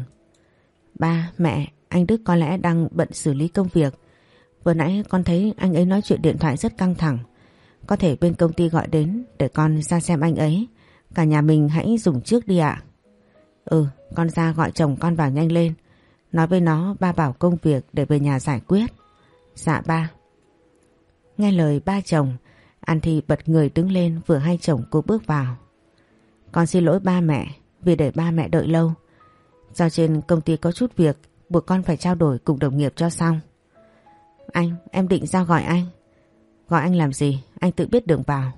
Ba, mẹ, anh Đức có lẽ đang bận xử lý công việc. Vừa nãy con thấy anh ấy nói chuyện điện thoại rất căng thẳng. Có thể bên công ty gọi đến để con ra xem anh ấy. Cả nhà mình hãy dùng trước đi ạ. Ừ, con ra gọi chồng con vào nhanh lên. Nói với nó ba bảo công việc để về nhà giải quyết. Dạ ba. Nghe lời ba chồng, An Thi bật người đứng lên vừa hai chồng cô bước vào. Con xin lỗi ba mẹ vì để ba mẹ đợi lâu. Do trên công ty có chút việc buộc con phải trao đổi cùng đồng nghiệp cho xong. Anh, em định ra gọi anh. Gọi anh làm gì? Anh tự biết đường vào.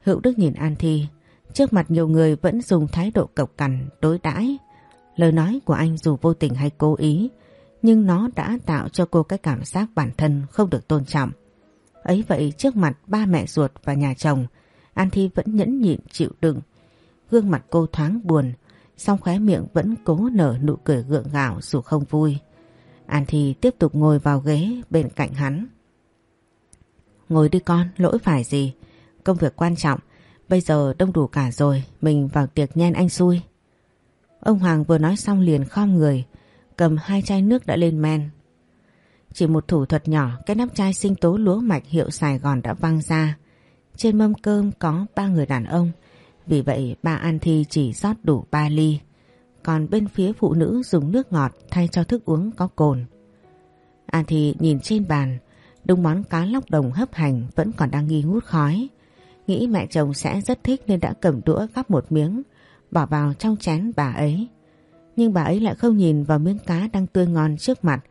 Hữu Đức nhìn An Thi, trước mặt nhiều người vẫn dùng thái độ cộc cằn đối đãi Lời nói của anh dù vô tình hay cố ý, nhưng nó đã tạo cho cô cái cảm giác bản thân không được tôn trọng. Ấy vậy trước mặt ba mẹ ruột và nhà chồng, An Thi vẫn nhẫn nhịn chịu đựng. Gương mặt cô thoáng buồn, song khóe miệng vẫn cố nở nụ cười gượng gạo dù không vui. An Thi tiếp tục ngồi vào ghế bên cạnh hắn. Ngồi đi con, lỗi phải gì? Công việc quan trọng, bây giờ đông đủ cả rồi, mình vào tiệc nhen anh xui. Ông Hoàng vừa nói xong liền khom người, cầm hai chai nước đã lên men. Chỉ một thủ thuật nhỏ, cái nắp chai sinh tố lúa mạch hiệu Sài Gòn đã văng ra. Trên mâm cơm có ba người đàn ông, vì vậy ba An Thi chỉ rót đủ ba ly. Còn bên phía phụ nữ dùng nước ngọt thay cho thức uống có cồn. An Thi nhìn trên bàn, đúng món cá lóc đồng hấp hành vẫn còn đang nghi ngút khói. Nghĩ mẹ chồng sẽ rất thích nên đã cầm đũa gắp một miếng, bỏ vào trong chén bà ấy. Nhưng bà ấy lại không nhìn vào miếng cá đang tươi ngon trước mặt,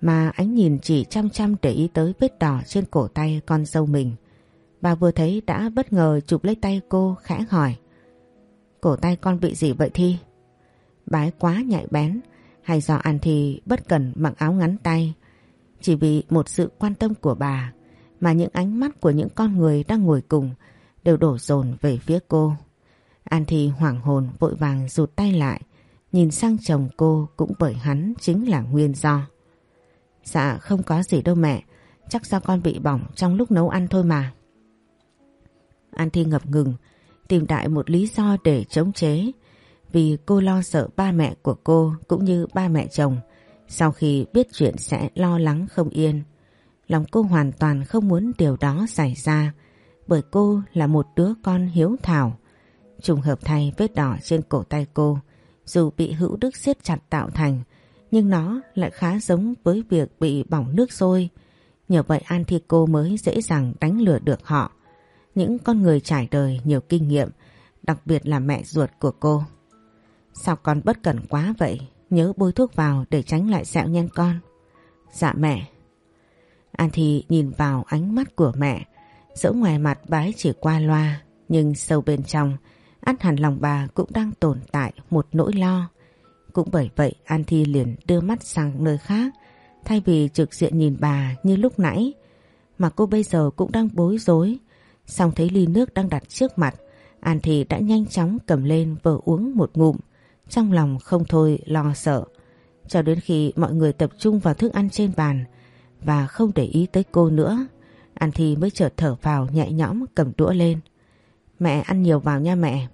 mà ánh nhìn chỉ chăm chăm để ý tới vết đỏ trên cổ tay con dâu mình. Bà vừa thấy đã bất ngờ chụp lấy tay cô khẽ hỏi. Cổ tay con bị gì vậy Thi? Bà ấy quá nhạy bén, hay do ăn thì bất cần mặc áo ngắn tay. Chỉ vì một sự quan tâm của bà mà những ánh mắt của những con người đang ngồi cùng đều đổ dồn về phía cô. An Thi hoảng hồn vội vàng rụt tay lại, nhìn sang chồng cô cũng bởi hắn chính là nguyên do. Dạ không có gì đâu mẹ, chắc do con bị bỏng trong lúc nấu ăn thôi mà. An Thi ngập ngừng, tìm đại một lý do để chống chế, vì cô lo sợ ba mẹ của cô cũng như ba mẹ chồng sau khi biết chuyện sẽ lo lắng không yên. Lòng cô hoàn toàn không muốn điều đó xảy ra bởi cô là một đứa con hiếu thảo, Trùng hợp thay vết đỏ trên cổ tay cô dù bị hữu đức siết chặt tạo thành nhưng nó lại khá giống với việc bị bỏng nước sôi. Nhờ vậy An Thi cô mới dễ dàng đánh lừa được họ những con người trải đời nhiều kinh nghiệm, đặc biệt là mẹ ruột của cô. Sao con bất cẩn quá vậy? Nhớ bôi thuốc vào để tránh lại sẹo nhanh con. Dạ mẹ. An Thi nhìn vào ánh mắt của mẹ, dẫu ngoài mặt bái chỉ qua loa, nhưng sâu bên trong, át hẳn lòng bà cũng đang tồn tại một nỗi lo. Cũng bởi vậy An Thi liền đưa mắt sang nơi khác, thay vì trực diện nhìn bà như lúc nãy, mà cô bây giờ cũng đang bối rối. Xong thấy ly nước đang đặt trước mặt, An thì đã nhanh chóng cầm lên vờ uống một ngụm, trong lòng không thôi lo sợ. Cho đến khi mọi người tập trung vào thức ăn trên bàn và không để ý tới cô nữa, An thì mới chợt thở vào nhẹ nhõm cầm đũa lên. Mẹ ăn nhiều vào nha mẹ.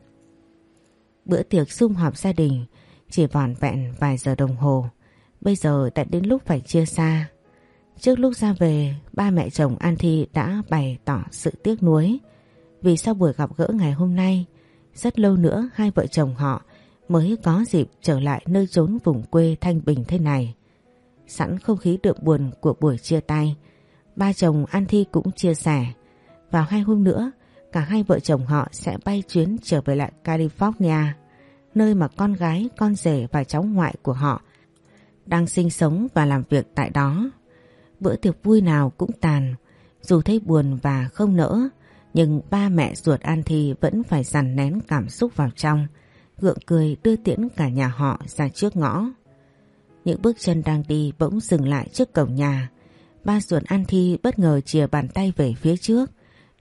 Bữa tiệc sum họp gia đình chỉ vòn vẹn vài giờ đồng hồ. Bây giờ đã đến lúc phải chia xa. Trước lúc ra về, ba mẹ chồng An Thi đã bày tỏ sự tiếc nuối. Vì sau buổi gặp gỡ ngày hôm nay, rất lâu nữa hai vợ chồng họ mới có dịp trở lại nơi trốn vùng quê thanh bình thế này. Sẵn không khí đượm buồn của buổi chia tay, ba chồng An Thi cũng chia sẻ. Vào hai hôm nữa, cả hai vợ chồng họ sẽ bay chuyến trở về lại California, nơi mà con gái, con rể và cháu ngoại của họ đang sinh sống và làm việc tại đó. Bữa tiệc vui nào cũng tàn, dù thấy buồn và không nỡ, nhưng ba mẹ ruột An Thi vẫn phải dằn nén cảm xúc vào trong, gượng cười đưa tiễn cả nhà họ ra trước ngõ. Những bước chân đang đi bỗng dừng lại trước cổng nhà. Ba ruột An Thi bất ngờ chìa bàn tay về phía trước,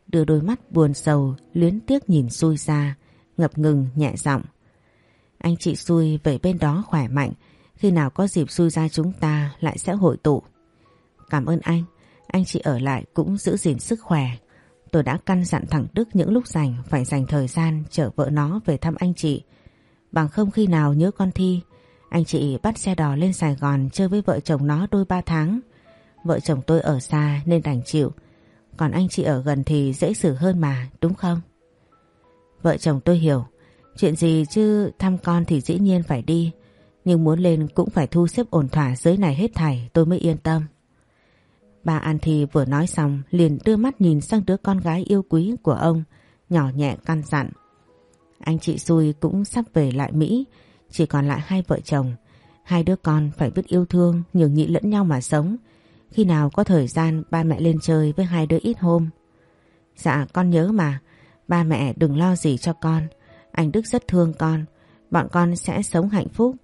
đưa đôi mắt buồn sầu luyến tiếc nhìn xui ra, ngập ngừng nhẹ giọng. Anh chị xui về bên đó khỏe mạnh, khi nào có dịp xui ra chúng ta lại sẽ hội tụ. Cảm ơn anh, anh chị ở lại cũng giữ gìn sức khỏe. Tôi đã căn dặn thẳng Đức những lúc rảnh phải dành thời gian chở vợ nó về thăm anh chị. Bằng không khi nào nhớ con Thi, anh chị bắt xe đò lên Sài Gòn chơi với vợ chồng nó đôi ba tháng. Vợ chồng tôi ở xa nên đành chịu. Còn anh chị ở gần thì dễ xử hơn mà, đúng không? Vợ chồng tôi hiểu. Chuyện gì chứ thăm con thì dĩ nhiên phải đi. Nhưng muốn lên cũng phải thu xếp ổn thỏa dưới này hết thảy tôi mới yên tâm. Bà An Thi vừa nói xong liền đưa mắt nhìn sang đứa con gái yêu quý của ông, nhỏ nhẹ căn dặn. Anh chị xui cũng sắp về lại Mỹ, chỉ còn lại hai vợ chồng. Hai đứa con phải biết yêu thương, nhường nhịn lẫn nhau mà sống. Khi nào có thời gian ba mẹ lên chơi với hai đứa ít hôm. Dạ con nhớ mà, ba mẹ đừng lo gì cho con. Anh Đức rất thương con, bọn con sẽ sống hạnh phúc.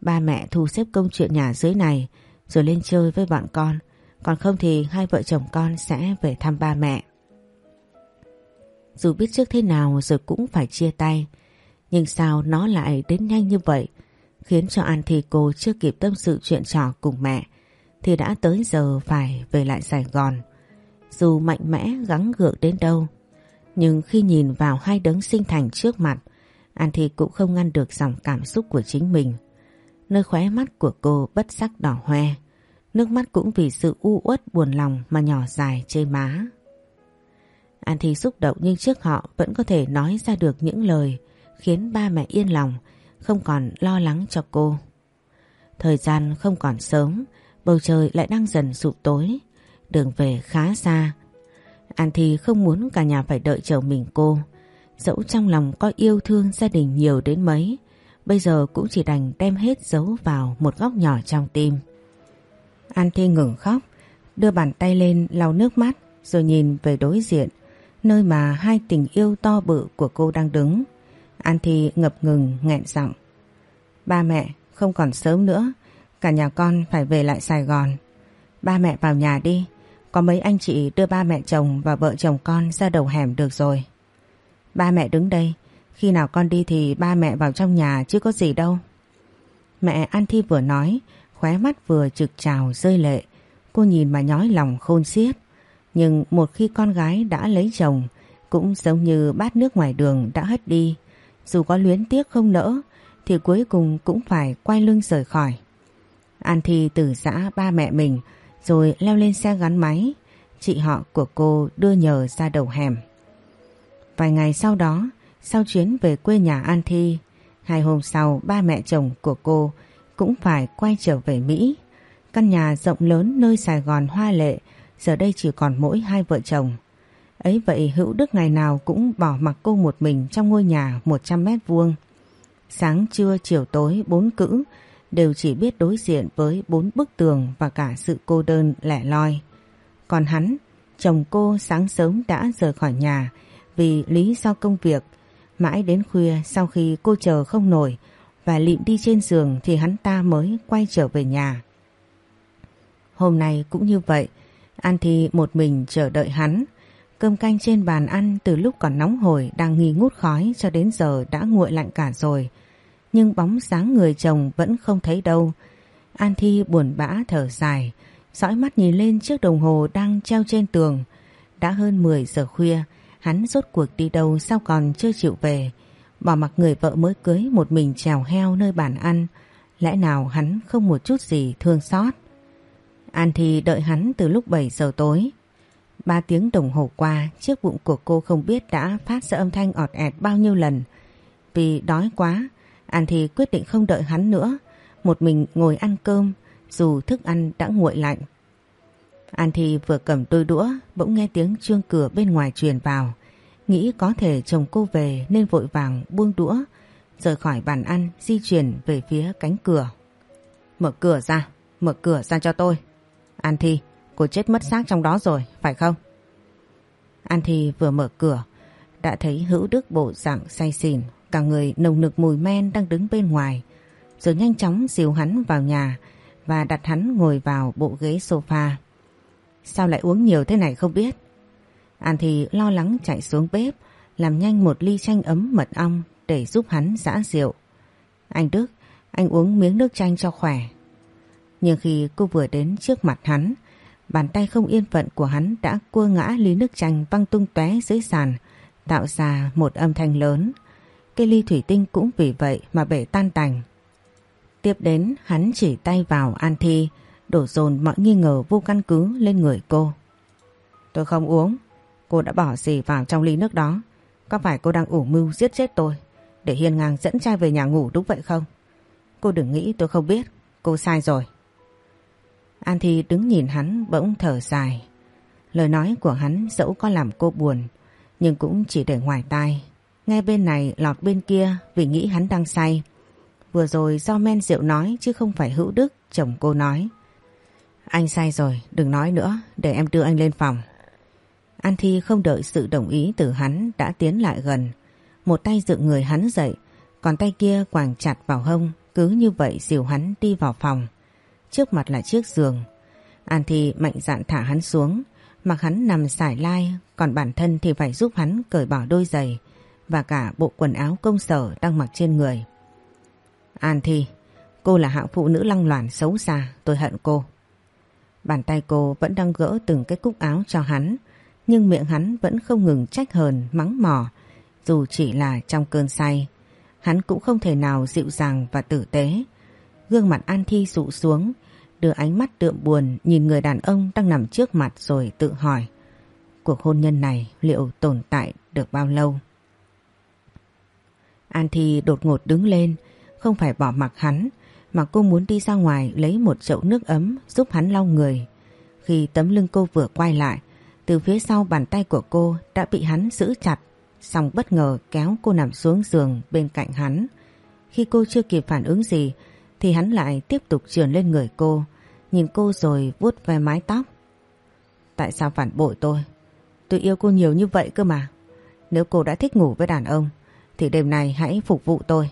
Ba mẹ thu xếp công chuyện nhà dưới này rồi lên chơi với bọn con. Còn không thì hai vợ chồng con sẽ về thăm ba mẹ. Dù biết trước thế nào rồi cũng phải chia tay. Nhưng sao nó lại đến nhanh như vậy? Khiến cho An thì cô chưa kịp tâm sự chuyện trò cùng mẹ. Thì đã tới giờ phải về lại Sài Gòn. Dù mạnh mẽ gắng gượng đến đâu. Nhưng khi nhìn vào hai đấng sinh thành trước mặt, An thì cũng không ngăn được dòng cảm xúc của chính mình. Nơi khóe mắt của cô bất sắc đỏ hoe. Nước mắt cũng vì sự u uất buồn lòng mà nhỏ dài trên má. An Thi xúc động nhưng trước họ vẫn có thể nói ra được những lời khiến ba mẹ yên lòng, không còn lo lắng cho cô. Thời gian không còn sớm, bầu trời lại đang dần sụp tối, đường về khá xa. An Thi không muốn cả nhà phải đợi chờ mình cô, dẫu trong lòng có yêu thương gia đình nhiều đến mấy, bây giờ cũng chỉ đành đem hết giấu vào một góc nhỏ trong tim. An Thi ngừng khóc, đưa bàn tay lên lau nước mắt rồi nhìn về đối diện, nơi mà hai tình yêu to bự của cô đang đứng. An Thi ngập ngừng nghẹn giọng. Ba mẹ, không còn sớm nữa, cả nhà con phải về lại Sài Gòn. Ba mẹ vào nhà đi, có mấy anh chị đưa ba mẹ chồng và vợ chồng con ra đầu hẻm được rồi. Ba mẹ đứng đây, khi nào con đi thì ba mẹ vào trong nhà chứ có gì đâu. Mẹ An Thi vừa nói, khóe mắt vừa trực trào rơi lệ. Cô nhìn mà nhói lòng khôn xiết. Nhưng một khi con gái đã lấy chồng, cũng giống như bát nước ngoài đường đã hất đi. Dù có luyến tiếc không nỡ, thì cuối cùng cũng phải quay lưng rời khỏi. An Thi từ giã ba mẹ mình, rồi leo lên xe gắn máy. Chị họ của cô đưa nhờ ra đầu hẻm. Vài ngày sau đó, sau chuyến về quê nhà An Thi, hai hôm sau ba mẹ chồng của cô cũng phải quay trở về Mỹ. Căn nhà rộng lớn nơi Sài Gòn hoa lệ giờ đây chỉ còn mỗi hai vợ chồng. Ấy vậy Hữu Đức ngày nào cũng bỏ mặc cô một mình trong ngôi nhà 100 mét vuông. Sáng trưa chiều tối bốn cữ đều chỉ biết đối diện với bốn bức tường và cả sự cô đơn lẻ loi. Còn hắn, chồng cô sáng sớm đã rời khỏi nhà vì lý do công việc. Mãi đến khuya sau khi cô chờ không nổi và lịm đi trên giường thì hắn ta mới quay trở về nhà. Hôm nay cũng như vậy, An Thi một mình chờ đợi hắn. Cơm canh trên bàn ăn từ lúc còn nóng hổi đang nghi ngút khói cho đến giờ đã nguội lạnh cả rồi. Nhưng bóng sáng người chồng vẫn không thấy đâu. An Thi buồn bã thở dài, dõi mắt nhìn lên chiếc đồng hồ đang treo trên tường. Đã hơn 10 giờ khuya, hắn rốt cuộc đi đâu sao còn chưa chịu về. Bỏ mặc người vợ mới cưới một mình trèo heo nơi bàn ăn. Lẽ nào hắn không một chút gì thương xót. An thì đợi hắn từ lúc 7 giờ tối. Ba tiếng đồng hồ qua, chiếc bụng của cô không biết đã phát ra âm thanh ọt ẹt bao nhiêu lần. Vì đói quá, An thì quyết định không đợi hắn nữa. Một mình ngồi ăn cơm, dù thức ăn đã nguội lạnh. An thì vừa cầm đôi đũa, bỗng nghe tiếng chuông cửa bên ngoài truyền vào. Nghĩ có thể chồng cô về nên vội vàng buông đũa, rời khỏi bàn ăn, di chuyển về phía cánh cửa. Mở cửa ra, mở cửa ra cho tôi. An Thi, cô chết mất xác trong đó rồi, phải không? An Thi vừa mở cửa, đã thấy hữu đức bộ dạng say xỉn, cả người nồng nực mùi men đang đứng bên ngoài, rồi nhanh chóng dìu hắn vào nhà và đặt hắn ngồi vào bộ ghế sofa. Sao lại uống nhiều thế này không biết? An thì lo lắng chạy xuống bếp, làm nhanh một ly chanh ấm mật ong để giúp hắn giã rượu. Anh Đức, anh uống miếng nước chanh cho khỏe. Nhưng khi cô vừa đến trước mặt hắn, bàn tay không yên phận của hắn đã cua ngã ly nước chanh văng tung tóe dưới sàn, tạo ra một âm thanh lớn. Cây ly thủy tinh cũng vì vậy mà bể tan tành. Tiếp đến hắn chỉ tay vào An Thi, đổ dồn mọi nghi ngờ vô căn cứ lên người cô. Tôi không uống, cô đã bỏ gì vào trong ly nước đó. Có phải cô đang ủ mưu giết chết tôi để hiên ngang dẫn trai về nhà ngủ đúng vậy không? Cô đừng nghĩ tôi không biết, cô sai rồi. An Thi đứng nhìn hắn bỗng thở dài. Lời nói của hắn dẫu có làm cô buồn, nhưng cũng chỉ để ngoài tai. Nghe bên này lọt bên kia vì nghĩ hắn đang say. Vừa rồi do men rượu nói chứ không phải hữu đức, chồng cô nói. Anh say rồi, đừng nói nữa, để em đưa anh lên phòng. An Thi không đợi sự đồng ý từ hắn đã tiến lại gần. Một tay dựng người hắn dậy, còn tay kia quàng chặt vào hông, cứ như vậy dìu hắn đi vào phòng. Trước mặt là chiếc giường. An Thi mạnh dạn thả hắn xuống, mặc hắn nằm sải lai, còn bản thân thì phải giúp hắn cởi bỏ đôi giày và cả bộ quần áo công sở đang mặc trên người. An Thi, cô là hạng phụ nữ lăng loàn xấu xa, tôi hận cô. Bàn tay cô vẫn đang gỡ từng cái cúc áo cho hắn, nhưng miệng hắn vẫn không ngừng trách hờn, mắng mỏ, dù chỉ là trong cơn say. Hắn cũng không thể nào dịu dàng và tử tế. Gương mặt An Thi rụ xuống, đưa ánh mắt đượm buồn nhìn người đàn ông đang nằm trước mặt rồi tự hỏi. Cuộc hôn nhân này liệu tồn tại được bao lâu? An Thi đột ngột đứng lên, không phải bỏ mặc hắn, mà cô muốn đi ra ngoài lấy một chậu nước ấm giúp hắn lau người. Khi tấm lưng cô vừa quay lại, từ phía sau bàn tay của cô đã bị hắn giữ chặt, xong bất ngờ kéo cô nằm xuống giường bên cạnh hắn. Khi cô chưa kịp phản ứng gì, thì hắn lại tiếp tục trườn lên người cô, nhìn cô rồi vuốt ve mái tóc. Tại sao phản bội tôi? Tôi yêu cô nhiều như vậy cơ mà. Nếu cô đã thích ngủ với đàn ông, thì đêm nay hãy phục vụ tôi.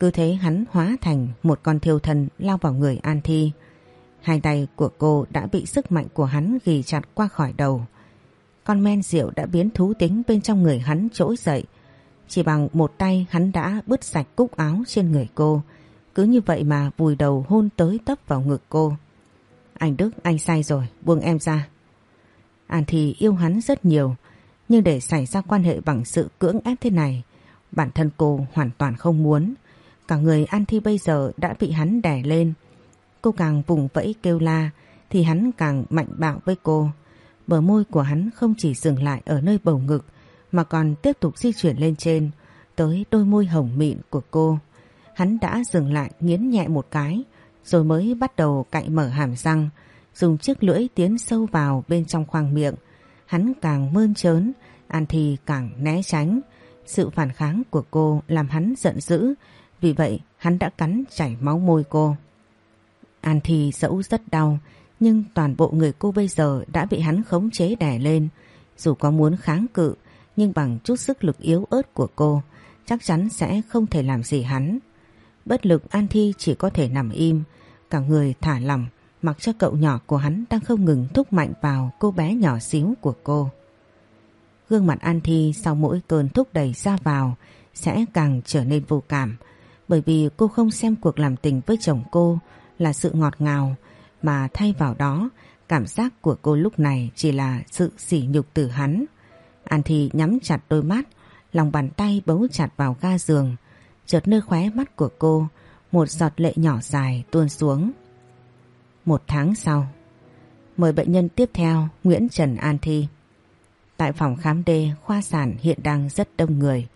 Cứ thế hắn hóa thành một con thiêu thần lao vào người An Thi. Hai tay của cô đã bị sức mạnh của hắn ghi chặt qua khỏi đầu. Con men rượu đã biến thú tính bên trong người hắn trỗi dậy. Chỉ bằng một tay hắn đã bứt sạch cúc áo trên người cô. Cứ như vậy mà vùi đầu hôn tới tấp vào ngực cô. Anh Đức anh sai rồi, buông em ra. An thì yêu hắn rất nhiều, nhưng để xảy ra quan hệ bằng sự cưỡng ép thế này, bản thân cô hoàn toàn không muốn. Cả người An Thi bây giờ đã bị hắn đè lên. Cô càng vùng vẫy kêu la thì hắn càng mạnh bạo với cô. Bờ môi của hắn không chỉ dừng lại ở nơi bầu ngực mà còn tiếp tục di chuyển lên trên tới đôi môi hồng mịn của cô. Hắn đã dừng lại nghiến nhẹ một cái rồi mới bắt đầu cạy mở hàm răng dùng chiếc lưỡi tiến sâu vào bên trong khoang miệng. Hắn càng mơn trớn, An Thi càng né tránh. Sự phản kháng của cô làm hắn giận dữ, vì vậy hắn đã cắn chảy máu môi cô. An Thi dẫu rất đau, nhưng toàn bộ người cô bây giờ đã bị hắn khống chế đè lên. Dù có muốn kháng cự, nhưng bằng chút sức lực yếu ớt của cô, chắc chắn sẽ không thể làm gì hắn. Bất lực An Thi chỉ có thể nằm im, cả người thả lỏng, mặc cho cậu nhỏ của hắn đang không ngừng thúc mạnh vào cô bé nhỏ xíu của cô. Gương mặt An Thi sau mỗi cơn thúc đẩy ra vào sẽ càng trở nên vô cảm, bởi vì cô không xem cuộc làm tình với chồng cô là sự ngọt ngào, mà thay vào đó cảm giác của cô lúc này chỉ là sự sỉ nhục từ hắn. An Thi nhắm chặt đôi mắt, lòng bàn tay bấu chặt vào ga giường, chợt nơi khóe mắt của cô một giọt lệ nhỏ dài tuôn xuống. Một tháng sau, mời bệnh nhân tiếp theo Nguyễn Trần An Thi. Tại phòng khám D khoa sản hiện đang rất đông người.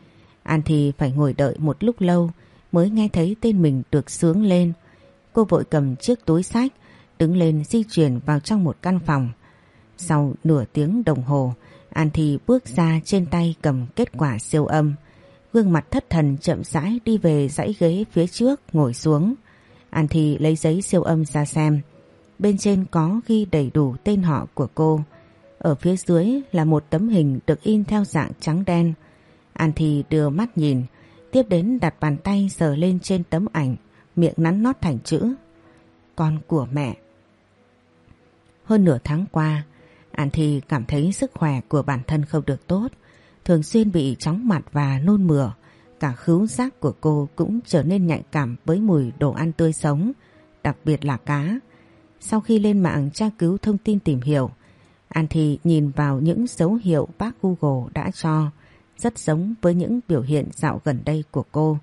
An Thi phải ngồi đợi một lúc lâu mới nghe thấy tên mình được sướng lên. Cô vội cầm chiếc túi sách đứng lên di chuyển vào trong một căn phòng. Sau nửa tiếng đồng hồ, An Thi bước ra trên tay cầm kết quả siêu âm. Gương mặt thất thần chậm rãi đi về dãy ghế phía trước ngồi xuống. An Thi lấy giấy siêu âm ra xem. Bên trên có ghi đầy đủ tên họ của cô. Ở phía dưới là một tấm hình được in theo dạng trắng đen. An Thi đưa mắt nhìn, tiếp đến đặt bàn tay sờ lên trên tấm ảnh, miệng nắn nót thành chữ. Con của mẹ. Hơn nửa tháng qua, An Thi cảm thấy sức khỏe của bản thân không được tốt, thường xuyên bị chóng mặt và nôn mửa. Cả khứu giác của cô cũng trở nên nhạy cảm với mùi đồ ăn tươi sống, đặc biệt là cá. Sau khi lên mạng tra cứu thông tin tìm hiểu, An Thi nhìn vào những dấu hiệu bác Google đã cho, rất giống với những biểu hiện dạo gần đây của cô.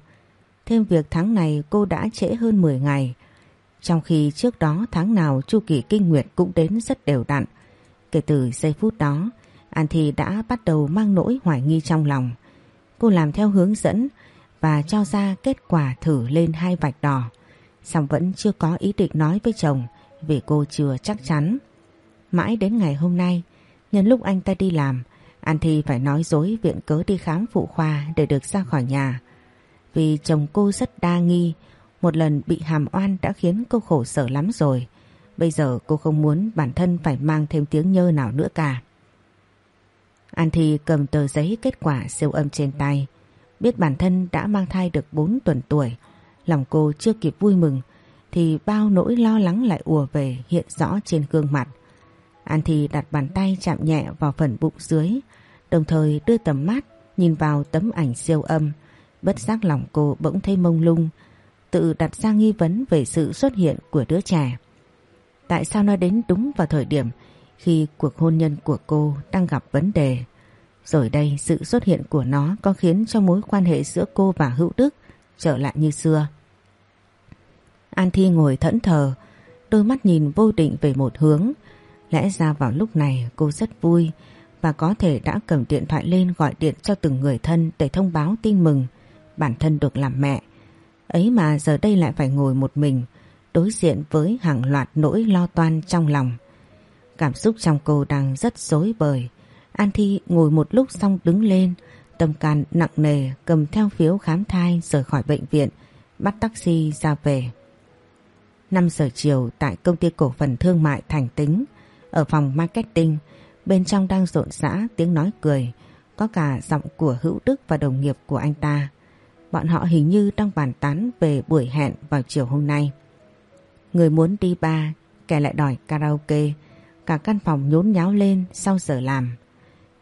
Thêm việc tháng này cô đã trễ hơn 10 ngày, trong khi trước đó tháng nào chu kỳ kinh nguyệt cũng đến rất đều đặn. Kể từ giây phút đó, An Thi đã bắt đầu mang nỗi hoài nghi trong lòng. Cô làm theo hướng dẫn và cho ra kết quả thử lên hai vạch đỏ. Xong vẫn chưa có ý định nói với chồng vì cô chưa chắc chắn. Mãi đến ngày hôm nay, nhân lúc anh ta đi làm, An Thi phải nói dối viện cớ đi khám phụ khoa để được ra khỏi nhà. Vì chồng cô rất đa nghi, một lần bị hàm oan đã khiến cô khổ sở lắm rồi. Bây giờ cô không muốn bản thân phải mang thêm tiếng nhơ nào nữa cả. An Thi cầm tờ giấy kết quả siêu âm trên tay. Biết bản thân đã mang thai được 4 tuần tuổi. Lòng cô chưa kịp vui mừng thì bao nỗi lo lắng lại ùa về hiện rõ trên gương mặt. An Thi đặt bàn tay chạm nhẹ vào phần bụng dưới, đồng thời đưa tầm mắt nhìn vào tấm ảnh siêu âm. Bất giác lòng cô bỗng thấy mông lung, tự đặt ra nghi vấn về sự xuất hiện của đứa trẻ. Tại sao nó đến đúng vào thời điểm khi cuộc hôn nhân của cô đang gặp vấn đề? Rồi đây sự xuất hiện của nó có khiến cho mối quan hệ giữa cô và Hữu Đức trở lại như xưa. An Thi ngồi thẫn thờ, đôi mắt nhìn vô định về một hướng. Lẽ ra vào lúc này cô rất vui và có thể đã cầm điện thoại lên gọi điện cho từng người thân để thông báo tin mừng bản thân được làm mẹ. Ấy mà giờ đây lại phải ngồi một mình đối diện với hàng loạt nỗi lo toan trong lòng. Cảm xúc trong cô đang rất dối bời. An Thi ngồi một lúc xong đứng lên, tâm can nặng nề cầm theo phiếu khám thai rời khỏi bệnh viện, bắt taxi ra về. 5 giờ chiều tại công ty cổ phần thương mại Thành Tính, ở phòng marketing, bên trong đang rộn rã tiếng nói cười, có cả giọng của Hữu Đức và đồng nghiệp của anh ta. Bọn họ hình như đang bàn tán về buổi hẹn vào chiều hôm nay. Người muốn đi bar, kẻ lại đòi karaoke, cả căn phòng nhốn nháo lên sau giờ làm.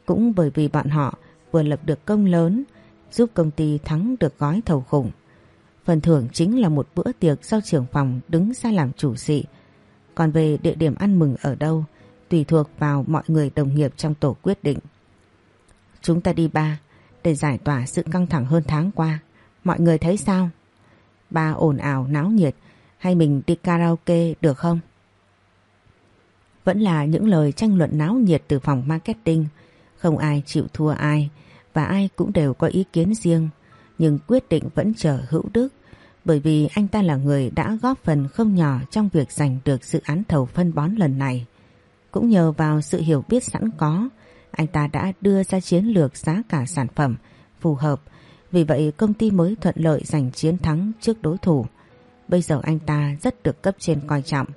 Cũng bởi vì bọn họ vừa lập được công lớn, giúp công ty thắng được gói thầu khủng. Phần thưởng chính là một bữa tiệc do trưởng phòng đứng ra làm chủ sĩ. Còn về địa điểm ăn mừng ở đâu, tùy thuộc vào mọi người đồng nghiệp trong tổ quyết định. Chúng ta đi ba để giải tỏa sự căng thẳng hơn tháng qua. Mọi người thấy sao? Ba ồn ào náo nhiệt hay mình đi karaoke được không? Vẫn là những lời tranh luận náo nhiệt từ phòng marketing. Không ai chịu thua ai và ai cũng đều có ý kiến riêng. Nhưng quyết định vẫn chờ hữu đức bởi vì anh ta là người đã góp phần không nhỏ trong việc giành được dự án thầu phân bón lần này. Cũng nhờ vào sự hiểu biết sẵn có Anh ta đã đưa ra chiến lược giá cả sản phẩm phù hợp, vì vậy công ty mới thuận lợi giành chiến thắng trước đối thủ. Bây giờ anh ta rất được cấp trên coi trọng.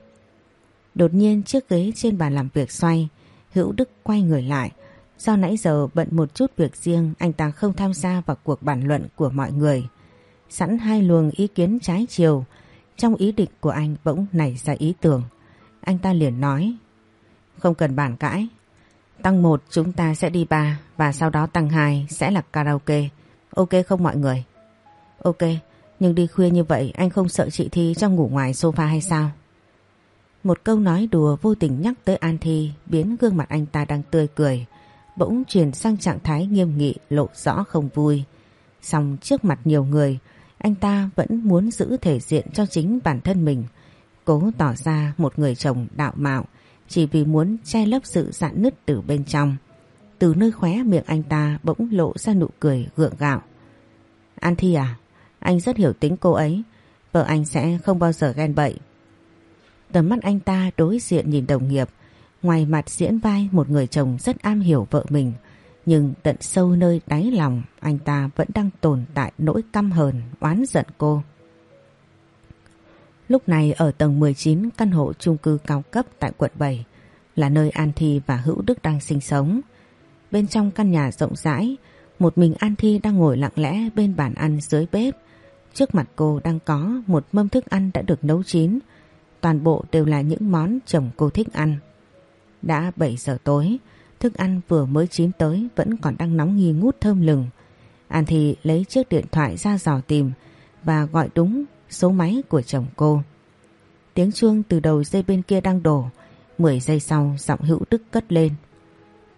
Đột nhiên chiếc ghế trên bàn làm việc xoay, Hữu Đức quay người lại. Do nãy giờ bận một chút việc riêng, anh ta không tham gia vào cuộc bàn luận của mọi người. Sẵn hai luồng ý kiến trái chiều, trong ý định của anh bỗng nảy ra ý tưởng. Anh ta liền nói, không cần bàn cãi. Tăng 1 chúng ta sẽ đi ba và sau đó tăng 2 sẽ là karaoke. Ok không mọi người? Ok, nhưng đi khuya như vậy anh không sợ chị Thi cho ngủ ngoài sofa hay sao? Một câu nói đùa vô tình nhắc tới An Thi biến gương mặt anh ta đang tươi cười, bỗng chuyển sang trạng thái nghiêm nghị lộ rõ không vui. Xong trước mặt nhiều người, anh ta vẫn muốn giữ thể diện cho chính bản thân mình, cố tỏ ra một người chồng đạo mạo chỉ vì muốn che lấp sự dạn nứt từ bên trong. Từ nơi khóe miệng anh ta bỗng lộ ra nụ cười gượng gạo. An Thi à, anh rất hiểu tính cô ấy, vợ anh sẽ không bao giờ ghen bậy. Tầm mắt anh ta đối diện nhìn đồng nghiệp, ngoài mặt diễn vai một người chồng rất am hiểu vợ mình, nhưng tận sâu nơi đáy lòng anh ta vẫn đang tồn tại nỗi căm hờn, oán giận cô. Lúc này ở tầng 19 căn hộ chung cư cao cấp tại quận 7 là nơi An Thi và Hữu Đức đang sinh sống. Bên trong căn nhà rộng rãi, một mình An Thi đang ngồi lặng lẽ bên bàn ăn dưới bếp. Trước mặt cô đang có một mâm thức ăn đã được nấu chín. Toàn bộ đều là những món chồng cô thích ăn. Đã 7 giờ tối, thức ăn vừa mới chín tới vẫn còn đang nóng nghi ngút thơm lừng. An Thi lấy chiếc điện thoại ra dò tìm và gọi đúng số máy của chồng cô. Tiếng chuông từ đầu dây bên kia đang đổ, 10 giây sau giọng hữu đức cất lên.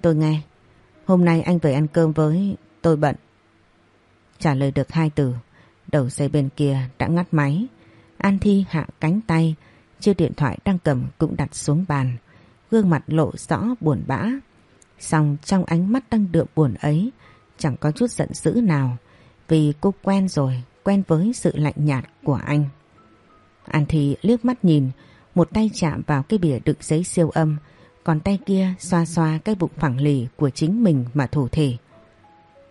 Tôi nghe, hôm nay anh về ăn cơm với tôi bận. Trả lời được hai từ, đầu dây bên kia đã ngắt máy. An Thi hạ cánh tay, chiếc điện thoại đang cầm cũng đặt xuống bàn. Gương mặt lộ rõ buồn bã. Xong trong ánh mắt đang đượm buồn ấy, chẳng có chút giận dữ nào. Vì cô quen rồi, quen với sự lạnh nhạt của anh. An Thi liếc mắt nhìn, một tay chạm vào cái bìa đựng giấy siêu âm, còn tay kia xoa xoa cái bụng phẳng lì của chính mình mà thủ thể.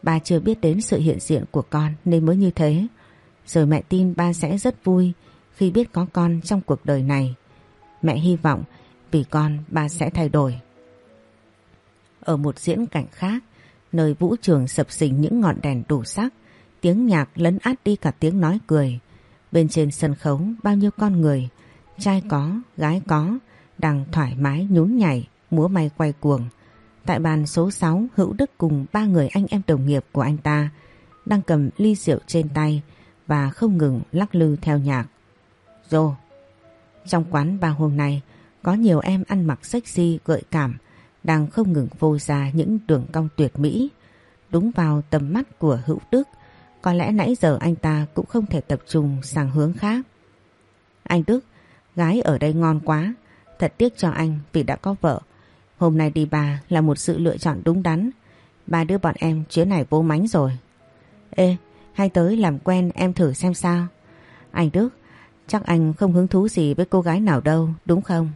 Ba chưa biết đến sự hiện diện của con nên mới như thế. Rồi mẹ tin ba sẽ rất vui khi biết có con trong cuộc đời này. Mẹ hy vọng vì con ba sẽ thay đổi. Ở một diễn cảnh khác, nơi vũ trường sập sình những ngọn đèn đủ sắc, tiếng nhạc lấn át đi cả tiếng nói cười. Bên trên sân khấu bao nhiêu con người, trai có, gái có, đang thoải mái nhún nhảy, múa may quay cuồng. Tại bàn số 6, Hữu Đức cùng ba người anh em đồng nghiệp của anh ta đang cầm ly rượu trên tay và không ngừng lắc lư theo nhạc. Rô Trong quán ba hôm nay, có nhiều em ăn mặc sexy gợi cảm đang không ngừng vô ra những đường cong tuyệt mỹ. Đúng vào tầm mắt của Hữu Đức, có lẽ nãy giờ anh ta cũng không thể tập trung sang hướng khác. Anh Đức, gái ở đây ngon quá, thật tiếc cho anh vì đã có vợ. Hôm nay đi bà là một sự lựa chọn đúng đắn. Ba đứa bọn em chuyến này vô mánh rồi. Ê, hay tới làm quen em thử xem sao. Anh Đức, chắc anh không hứng thú gì với cô gái nào đâu, đúng không?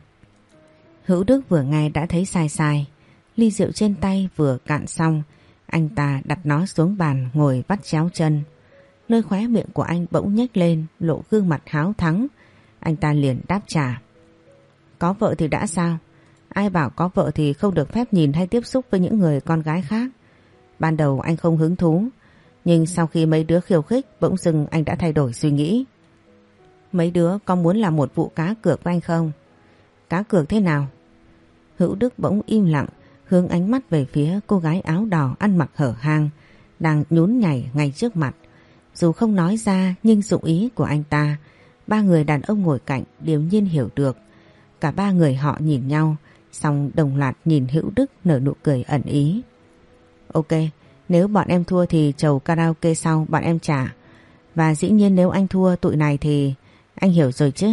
Hữu Đức vừa nghe đã thấy sai sai. Ly rượu trên tay vừa cạn xong, anh ta đặt nó xuống bàn ngồi vắt chéo chân. Nơi khóe miệng của anh bỗng nhếch lên lộ gương mặt háo thắng. Anh ta liền đáp trả. Có vợ thì đã sao? Ai bảo có vợ thì không được phép nhìn hay tiếp xúc với những người con gái khác. Ban đầu anh không hứng thú. Nhưng sau khi mấy đứa khiêu khích bỗng dưng anh đã thay đổi suy nghĩ. Mấy đứa có muốn làm một vụ cá cược với anh không? Cá cược thế nào? Hữu Đức bỗng im lặng hướng ánh mắt về phía cô gái áo đỏ ăn mặc hở hang đang nhún nhảy ngay trước mặt. Dù không nói ra nhưng dụng ý của anh ta, ba người đàn ông ngồi cạnh đều nhiên hiểu được. Cả ba người họ nhìn nhau, xong đồng loạt nhìn Hữu Đức nở nụ cười ẩn ý. Ok, nếu bọn em thua thì chầu karaoke sau bọn em trả. Và dĩ nhiên nếu anh thua tụi này thì anh hiểu rồi chứ.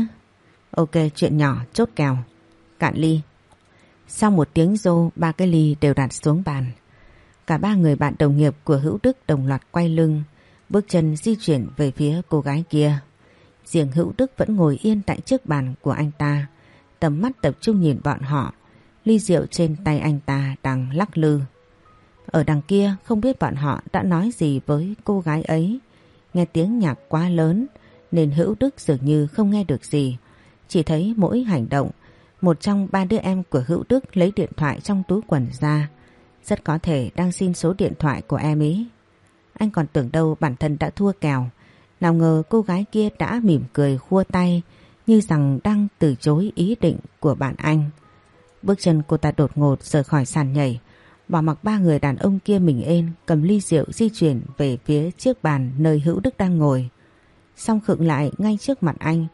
Ok, chuyện nhỏ, chốt kèo. Cạn ly. Sau một tiếng rô, ba cái ly đều đặt xuống bàn. Cả ba người bạn đồng nghiệp của Hữu Đức đồng loạt quay lưng, bước chân di chuyển về phía cô gái kia. Riêng Hữu Đức vẫn ngồi yên tại trước bàn của anh ta, tầm mắt tập trung nhìn bọn họ. Ly rượu trên tay anh ta đang lắc lư. Ở đằng kia không biết bọn họ đã nói gì với cô gái ấy. Nghe tiếng nhạc quá lớn nên Hữu Đức dường như không nghe được gì. Chỉ thấy mỗi hành động, một trong ba đứa em của Hữu Đức lấy điện thoại trong túi quần ra. Rất có thể đang xin số điện thoại của em ý. Anh còn tưởng đâu bản thân đã thua kèo. Nào ngờ cô gái kia đã mỉm cười khua tay như rằng đang từ chối ý định của bạn anh. Bước chân cô ta đột ngột rời khỏi sàn nhảy, bỏ mặc ba người đàn ông kia mình ên cầm ly rượu di chuyển về phía chiếc bàn nơi Hữu Đức đang ngồi. Xong khựng lại ngay trước mặt anh,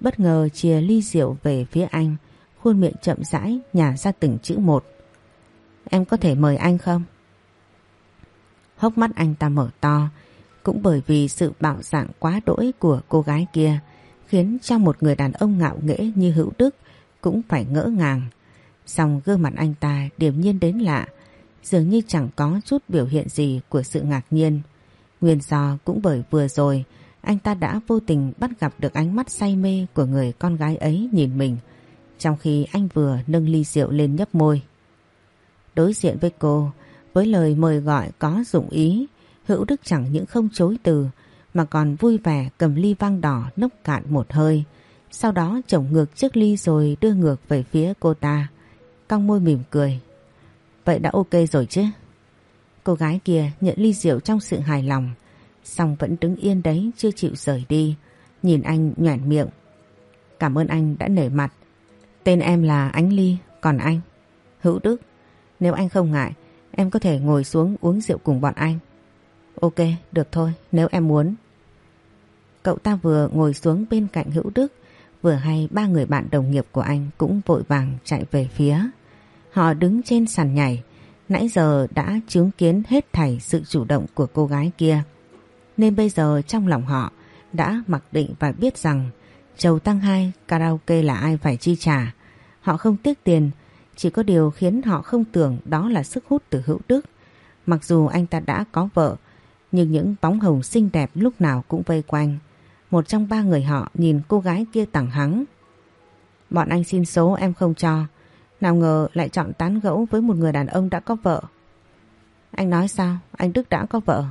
bất ngờ chia ly rượu về phía anh, khuôn miệng chậm rãi nhả ra từng chữ một. Em có thể mời anh không? Hốc mắt anh ta mở to, cũng bởi vì sự bạo dạng quá đỗi của cô gái kia khiến cho một người đàn ông ngạo nghễ như Hữu Đức cũng phải ngỡ ngàng. Xong gương mặt anh ta điềm nhiên đến lạ, dường như chẳng có chút biểu hiện gì của sự ngạc nhiên. Nguyên do cũng bởi vừa rồi anh ta đã vô tình bắt gặp được ánh mắt say mê của người con gái ấy nhìn mình trong khi anh vừa nâng ly rượu lên nhấp môi. Đối diện với cô, với lời mời gọi có dụng ý, Hữu Đức chẳng những không chối từ mà còn vui vẻ cầm ly vang đỏ nốc cạn một hơi. Sau đó chổng ngược chiếc ly rồi đưa ngược về phía cô ta. Cong môi mỉm cười. Vậy đã ok rồi chứ? Cô gái kia nhận ly rượu trong sự hài lòng. Xong vẫn đứng yên đấy chưa chịu rời đi. Nhìn anh nhoẻn miệng. Cảm ơn anh đã nể mặt. Tên em là Ánh Ly, còn anh? Hữu Đức. Nếu anh không ngại, em có thể ngồi xuống uống rượu cùng bọn anh. Ok, được thôi, nếu em muốn. Cậu ta vừa ngồi xuống bên cạnh Hữu Đức, vừa hay ba người bạn đồng nghiệp của anh cũng vội vàng chạy về phía. Họ đứng trên sàn nhảy, nãy giờ đã chứng kiến hết thảy sự chủ động của cô gái kia. Nên bây giờ trong lòng họ đã mặc định và biết rằng Chầu Tăng Hai karaoke là ai phải chi trả. Họ không tiếc tiền, chỉ có điều khiến họ không tưởng đó là sức hút từ hữu đức. Mặc dù anh ta đã có vợ, nhưng những bóng hồng xinh đẹp lúc nào cũng vây quanh. Một trong ba người họ nhìn cô gái kia tẳng hắng. Bọn anh xin số em không cho. Nào ngờ lại chọn tán gẫu với một người đàn ông đã có vợ. Anh nói sao? Anh Đức đã có vợ.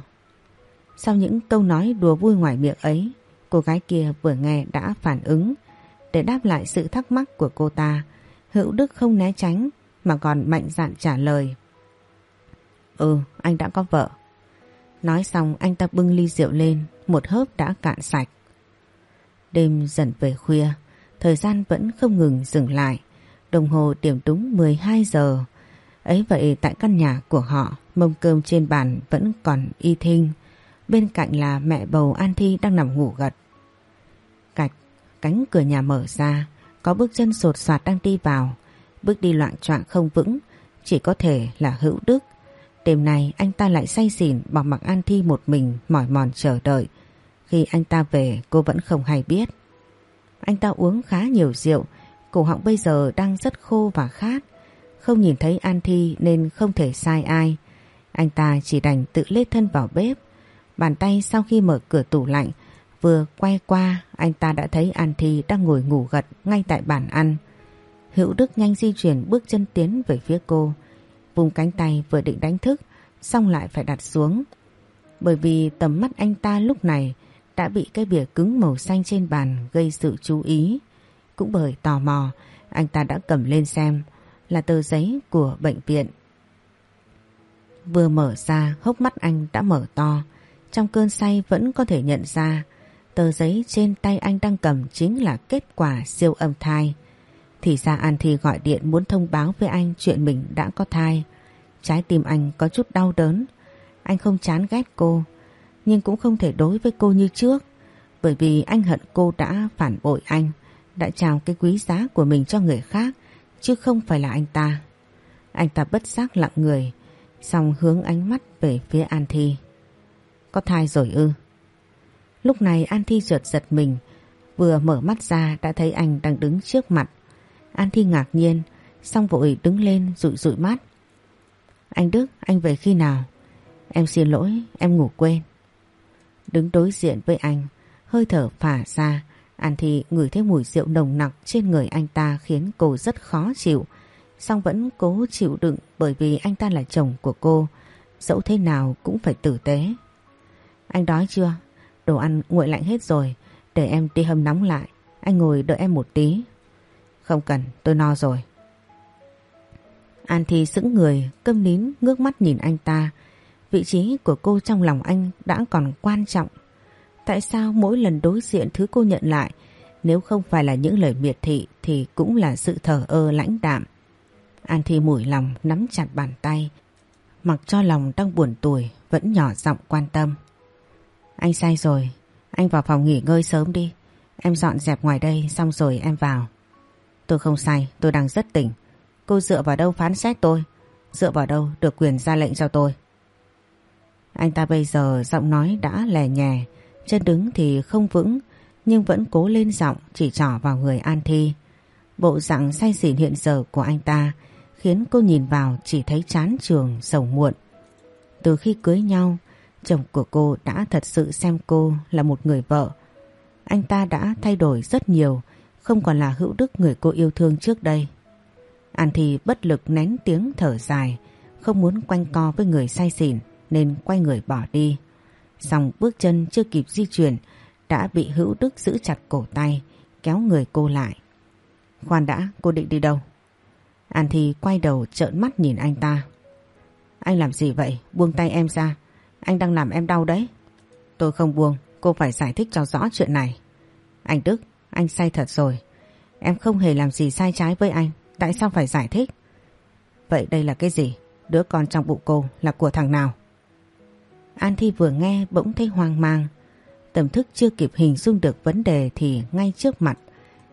Sau những câu nói đùa vui ngoài miệng ấy, cô gái kia vừa nghe đã phản ứng. Để đáp lại sự thắc mắc của cô ta, Hữu Đức không né tránh mà còn mạnh dạn trả lời. Ừ, anh đã có vợ. Nói xong anh ta bưng ly rượu lên, một hớp đã cạn sạch. Đêm dần về khuya, thời gian vẫn không ngừng dừng lại. Đồng hồ điểm đúng 12 giờ. Ấy vậy tại căn nhà của họ, mâm cơm trên bàn vẫn còn y thinh. Bên cạnh là mẹ bầu An Thi đang nằm ngủ gật. Cạch, cánh cửa nhà mở ra, có bước chân sột soạt đang đi vào. Bước đi loạn choạng không vững, chỉ có thể là hữu đức. Đêm nay anh ta lại say xỉn bỏ mặc An Thi một mình mỏi mòn chờ đợi. Khi anh ta về cô vẫn không hay biết. Anh ta uống khá nhiều rượu, cổ họng bây giờ đang rất khô và khát. Không nhìn thấy An Thi nên không thể sai ai. Anh ta chỉ đành tự lết thân vào bếp. Bàn tay sau khi mở cửa tủ lạnh, vừa quay qua anh ta đã thấy An Thi đang ngồi ngủ gật ngay tại bàn ăn. Hữu Đức nhanh di chuyển bước chân tiến về phía cô. Vùng cánh tay vừa định đánh thức, xong lại phải đặt xuống. Bởi vì tầm mắt anh ta lúc này đã bị cái bìa cứng màu xanh trên bàn gây sự chú ý. Cũng bởi tò mò, anh ta đã cầm lên xem là tờ giấy của bệnh viện. Vừa mở ra, hốc mắt anh đã mở to. Trong cơn say vẫn có thể nhận ra tờ giấy trên tay anh đang cầm chính là kết quả siêu âm thai. Thì ra An Thi gọi điện muốn thông báo với anh chuyện mình đã có thai. Trái tim anh có chút đau đớn. Anh không chán ghét cô, nhưng cũng không thể đối với cô như trước. Bởi vì anh hận cô đã phản bội anh, đã trao cái quý giá của mình cho người khác, chứ không phải là anh ta. Anh ta bất giác lặng người, xong hướng ánh mắt về phía An Thi. Có thai rồi ư? Lúc này An Thi chợt giật mình, vừa mở mắt ra đã thấy anh đang đứng trước mặt. An Thi ngạc nhiên, xong vội đứng lên rụi rụi mắt. Anh Đức, anh về khi nào? Em xin lỗi, em ngủ quên. Đứng đối diện với anh, hơi thở phả ra, An Thi ngửi thấy mùi rượu nồng nặc trên người anh ta khiến cô rất khó chịu. song vẫn cố chịu đựng bởi vì anh ta là chồng của cô, dẫu thế nào cũng phải tử tế. Anh đói chưa? Đồ ăn nguội lạnh hết rồi, để em đi hâm nóng lại. Anh ngồi đợi em một tí. Không cần, tôi no rồi. An Thi sững người, câm nín, ngước mắt nhìn anh ta. Vị trí của cô trong lòng anh đã còn quan trọng. Tại sao mỗi lần đối diện thứ cô nhận lại, nếu không phải là những lời miệt thị thì cũng là sự thờ ơ lãnh đạm. An Thi mủi lòng nắm chặt bàn tay, mặc cho lòng đang buồn tuổi vẫn nhỏ giọng quan tâm. Anh sai rồi, anh vào phòng nghỉ ngơi sớm đi. Em dọn dẹp ngoài đây xong rồi em vào. Tôi không sai tôi đang rất tỉnh. Cô dựa vào đâu phán xét tôi? Dựa vào đâu được quyền ra lệnh cho tôi? Anh ta bây giờ giọng nói đã lè nhè, chân đứng thì không vững, nhưng vẫn cố lên giọng chỉ trỏ vào người An Thi. Bộ dạng say xỉn hiện giờ của anh ta khiến cô nhìn vào chỉ thấy chán trường, sầu muộn. Từ khi cưới nhau, chồng của cô đã thật sự xem cô là một người vợ. Anh ta đã thay đổi rất nhiều, không còn là hữu đức người cô yêu thương trước đây. An Thi bất lực nén tiếng thở dài, không muốn quanh co với người say xỉn nên quay người bỏ đi. Xong bước chân chưa kịp di chuyển đã bị hữu đức giữ chặt cổ tay, kéo người cô lại. Khoan đã, cô định đi đâu? An Thi quay đầu trợn mắt nhìn anh ta. Anh làm gì vậy? Buông tay em ra. Anh đang làm em đau đấy. Tôi không buông, cô phải giải thích cho rõ chuyện này. Anh Đức, anh sai thật rồi. Em không hề làm gì sai trái với anh. Tại sao phải giải thích? Vậy đây là cái gì? Đứa con trong bụng cô là của thằng nào? An Thi vừa nghe bỗng thấy hoang mang. Tầm thức chưa kịp hình dung được vấn đề thì ngay trước mặt,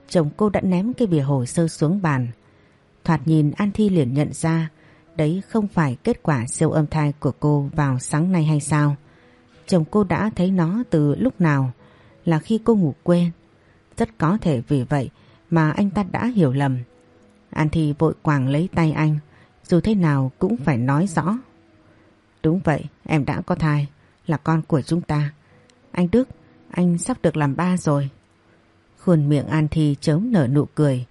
chồng cô đã ném cái bìa hồ sơ xuống bàn. Thoạt nhìn An Thi liền nhận ra đấy không phải kết quả siêu âm thai của cô vào sáng nay hay sao. Chồng cô đã thấy nó từ lúc nào, là khi cô ngủ quên. Rất có thể vì vậy mà anh ta đã hiểu lầm. An Thi vội quàng lấy tay anh, dù thế nào cũng phải nói rõ. Đúng vậy, em đã có thai, là con của chúng ta. Anh Đức, anh sắp được làm ba rồi. Khuôn miệng An Thi chớm nở nụ cười.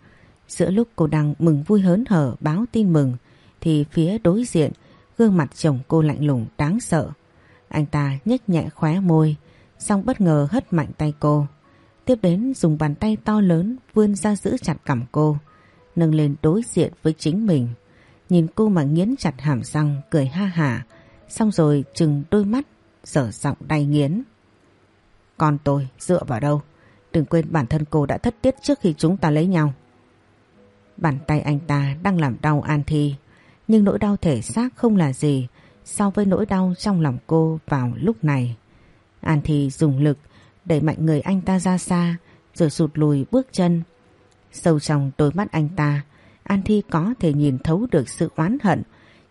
Giữa lúc cô đang mừng vui hớn hở báo tin mừng thì phía đối diện gương mặt chồng cô lạnh lùng đáng sợ. Anh ta nhếch nhẹ khóe môi xong bất ngờ hất mạnh tay cô. Tiếp đến dùng bàn tay to lớn vươn ra giữ chặt cằm cô nâng lên đối diện với chính mình. Nhìn cô mà nghiến chặt hàm răng cười ha hả xong rồi chừng đôi mắt dở giọng đay nghiến. Con tôi dựa vào đâu? Đừng quên bản thân cô đã thất tiết trước khi chúng ta lấy nhau. Bàn tay anh ta đang làm đau An Thi, nhưng nỗi đau thể xác không là gì so với nỗi đau trong lòng cô vào lúc này. An Thi dùng lực đẩy mạnh người anh ta ra xa rồi sụt lùi bước chân. Sâu trong đôi mắt anh ta, An Thi có thể nhìn thấu được sự oán hận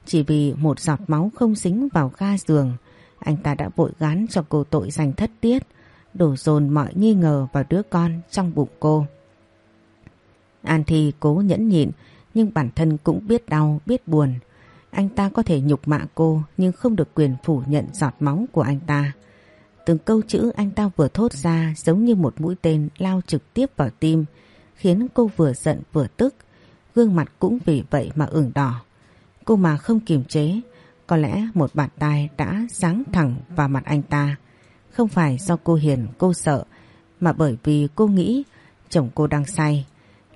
chỉ vì một giọt máu không dính vào ga giường. Anh ta đã vội gán cho cô tội danh thất tiết đổ dồn mọi nghi ngờ vào đứa con trong bụng cô. An Thi cố nhẫn nhịn nhưng bản thân cũng biết đau, biết buồn. Anh ta có thể nhục mạ cô nhưng không được quyền phủ nhận giọt máu của anh ta. Từng câu chữ anh ta vừa thốt ra giống như một mũi tên lao trực tiếp vào tim, khiến cô vừa giận vừa tức. Gương mặt cũng vì vậy mà ửng đỏ. Cô mà không kiềm chế, có lẽ một bàn tay đã giáng thẳng vào mặt anh ta. Không phải do cô hiền cô sợ mà bởi vì cô nghĩ chồng cô đang say.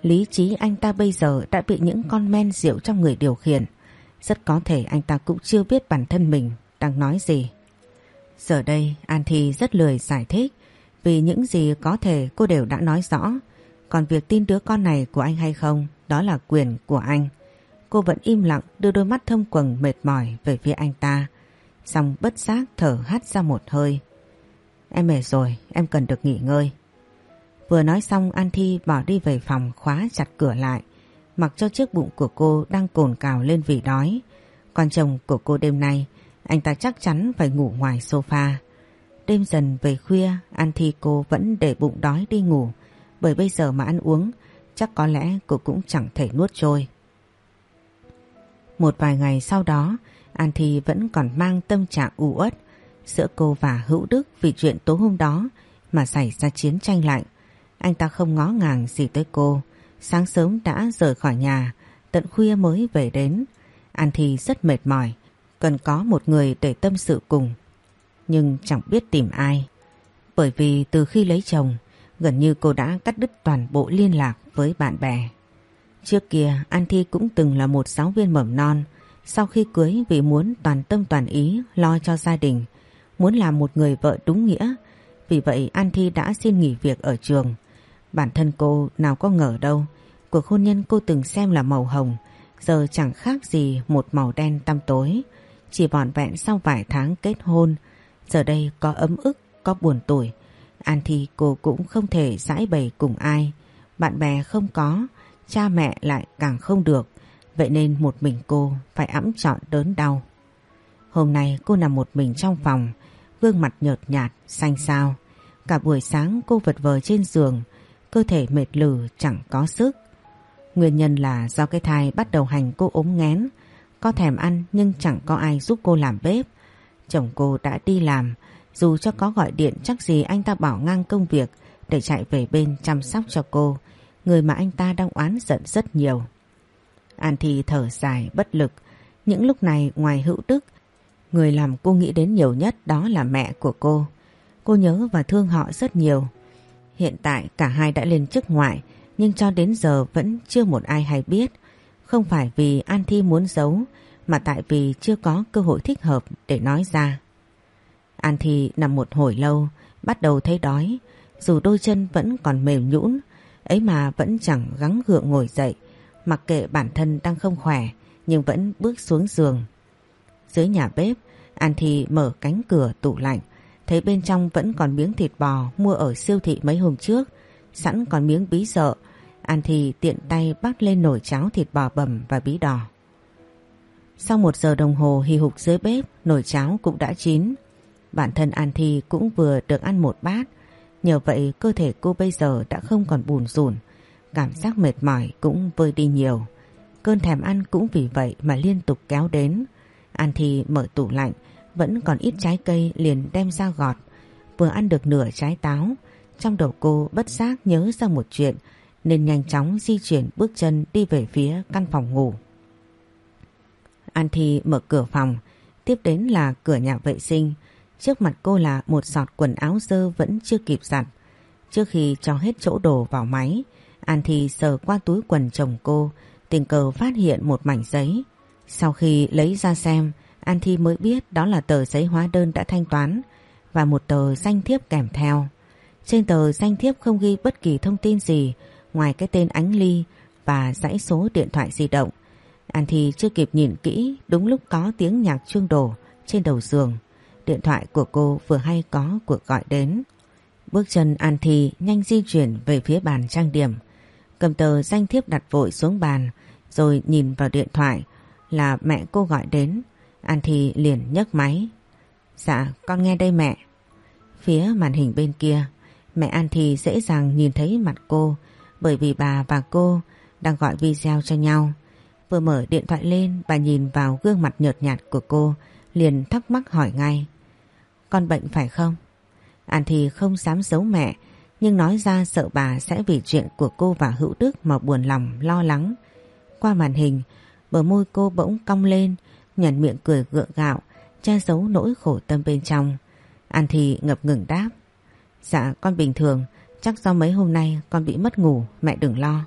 Lý trí anh ta bây giờ đã bị những con men rượu trong người điều khiển. Rất có thể anh ta cũng chưa biết bản thân mình đang nói gì. Giờ đây An Thi rất lười giải thích vì những gì có thể cô đều đã nói rõ. Còn việc tin đứa con này của anh hay không đó là quyền của anh. Cô vẫn im lặng đưa đôi mắt thâm quầng mệt mỏi về phía anh ta. Xong bất giác thở hắt ra một hơi. Em mệt rồi, em cần được nghỉ ngơi. Vừa nói xong An Thi bỏ đi về phòng khóa chặt cửa lại, mặc cho chiếc bụng của cô đang cồn cào lên vì đói. Còn chồng của cô đêm nay, anh ta chắc chắn phải ngủ ngoài sofa. Đêm dần về khuya, An Thi cô vẫn để bụng đói đi ngủ, bởi bây giờ mà ăn uống, chắc có lẽ cô cũng chẳng thể nuốt trôi. Một vài ngày sau đó, An Thi vẫn còn mang tâm trạng u uất, giữa cô và Hữu Đức vì chuyện tối hôm đó mà xảy ra chiến tranh lạnh. Anh ta không ngó ngàng gì tới cô, sáng sớm đã rời khỏi nhà, tận khuya mới về đến. An Thi rất mệt mỏi, cần có một người để tâm sự cùng. Nhưng chẳng biết tìm ai. Bởi vì từ khi lấy chồng, gần như cô đã cắt đứt toàn bộ liên lạc với bạn bè. Trước kia An Thi cũng từng là một giáo viên mầm non. Sau khi cưới vì muốn toàn tâm toàn ý lo cho gia đình, muốn làm một người vợ đúng nghĩa. Vì vậy An Thi đã xin nghỉ việc ở trường. Bản thân cô nào có ngờ đâu, cuộc hôn nhân cô từng xem là màu hồng, giờ chẳng khác gì một màu đen tăm tối. Chỉ vòn vẹn sau vài tháng kết hôn, giờ đây có ấm ức, có buồn tuổi. An Thi cô cũng không thể giải bày cùng ai, bạn bè không có, cha mẹ lại càng không được, vậy nên một mình cô phải ẵm trọn đớn đau. Hôm nay cô nằm một mình trong phòng, gương mặt nhợt nhạt, xanh xao. Cả buổi sáng cô vật vờ trên giường, cơ thể mệt lử chẳng có sức. Nguyên nhân là do cái thai bắt đầu hành cô ốm ngén, có thèm ăn nhưng chẳng có ai giúp cô làm bếp. Chồng cô đã đi làm, dù cho có gọi điện chắc gì anh ta bỏ ngang công việc để chạy về bên chăm sóc cho cô, người mà anh ta đang oán giận rất nhiều. An Thi thở dài bất lực, những lúc này ngoài hữu đức, người làm cô nghĩ đến nhiều nhất đó là mẹ của cô. Cô nhớ và thương họ rất nhiều. Hiện tại cả hai đã lên chức ngoại, nhưng cho đến giờ vẫn chưa một ai hay biết. Không phải vì An Thi muốn giấu, mà tại vì chưa có cơ hội thích hợp để nói ra. An Thi nằm một hồi lâu, bắt đầu thấy đói, dù đôi chân vẫn còn mềm nhũn, ấy mà vẫn chẳng gắng gượng ngồi dậy, mặc kệ bản thân đang không khỏe, nhưng vẫn bước xuống giường. Dưới nhà bếp, An Thi mở cánh cửa tủ lạnh, thấy bên trong vẫn còn miếng thịt bò mua ở siêu thị mấy hôm trước, sẵn còn miếng bí sợ, An Thi tiện tay bắt lên nồi cháo thịt bò bầm và bí đỏ. Sau một giờ đồng hồ hì hục dưới bếp, nồi cháo cũng đã chín. Bản thân An Thi cũng vừa được ăn một bát, nhờ vậy cơ thể cô bây giờ đã không còn bùn rùn, cảm giác mệt mỏi cũng vơi đi nhiều. Cơn thèm ăn cũng vì vậy mà liên tục kéo đến. An thì mở tủ lạnh, vẫn còn ít trái cây liền đem ra gọt. Vừa ăn được nửa trái táo, trong đầu cô bất giác nhớ ra một chuyện nên nhanh chóng di chuyển bước chân đi về phía căn phòng ngủ. An Thi mở cửa phòng, tiếp đến là cửa nhà vệ sinh. Trước mặt cô là một giọt quần áo dơ vẫn chưa kịp giặt. Trước khi cho hết chỗ đồ vào máy, An Thi sờ qua túi quần chồng cô, tình cờ phát hiện một mảnh giấy. Sau khi lấy ra xem, An Thi mới biết đó là tờ giấy hóa đơn đã thanh toán và một tờ danh thiếp kèm theo. Trên tờ danh thiếp không ghi bất kỳ thông tin gì ngoài cái tên Ánh Ly và dãy số điện thoại di động. An Thi chưa kịp nhìn kỹ đúng lúc có tiếng nhạc chuông đổ trên đầu giường. Điện thoại của cô vừa hay có cuộc gọi đến. Bước chân An Thi nhanh di chuyển về phía bàn trang điểm. Cầm tờ danh thiếp đặt vội xuống bàn, rồi nhìn vào điện thoại là mẹ cô gọi đến. An Thi liền nhấc máy. Dạ con nghe đây mẹ. Phía màn hình bên kia, mẹ An Thi dễ dàng nhìn thấy mặt cô, bởi vì bà và cô đang gọi video cho nhau. Vừa mở điện thoại lên, bà nhìn vào gương mặt nhợt nhạt của cô, liền thắc mắc hỏi ngay. Con bệnh phải không? An thì không dám giấu mẹ nhưng nói ra sợ bà sẽ vì chuyện của cô và Hữu Đức mà buồn lòng lo lắng. Qua màn hình bờ môi cô bỗng cong lên nhận miệng cười gượng gạo che giấu nỗi khổ tâm bên trong. An thì ngập ngừng đáp. Dạ con bình thường chắc do mấy hôm nay con bị mất ngủ mẹ đừng lo.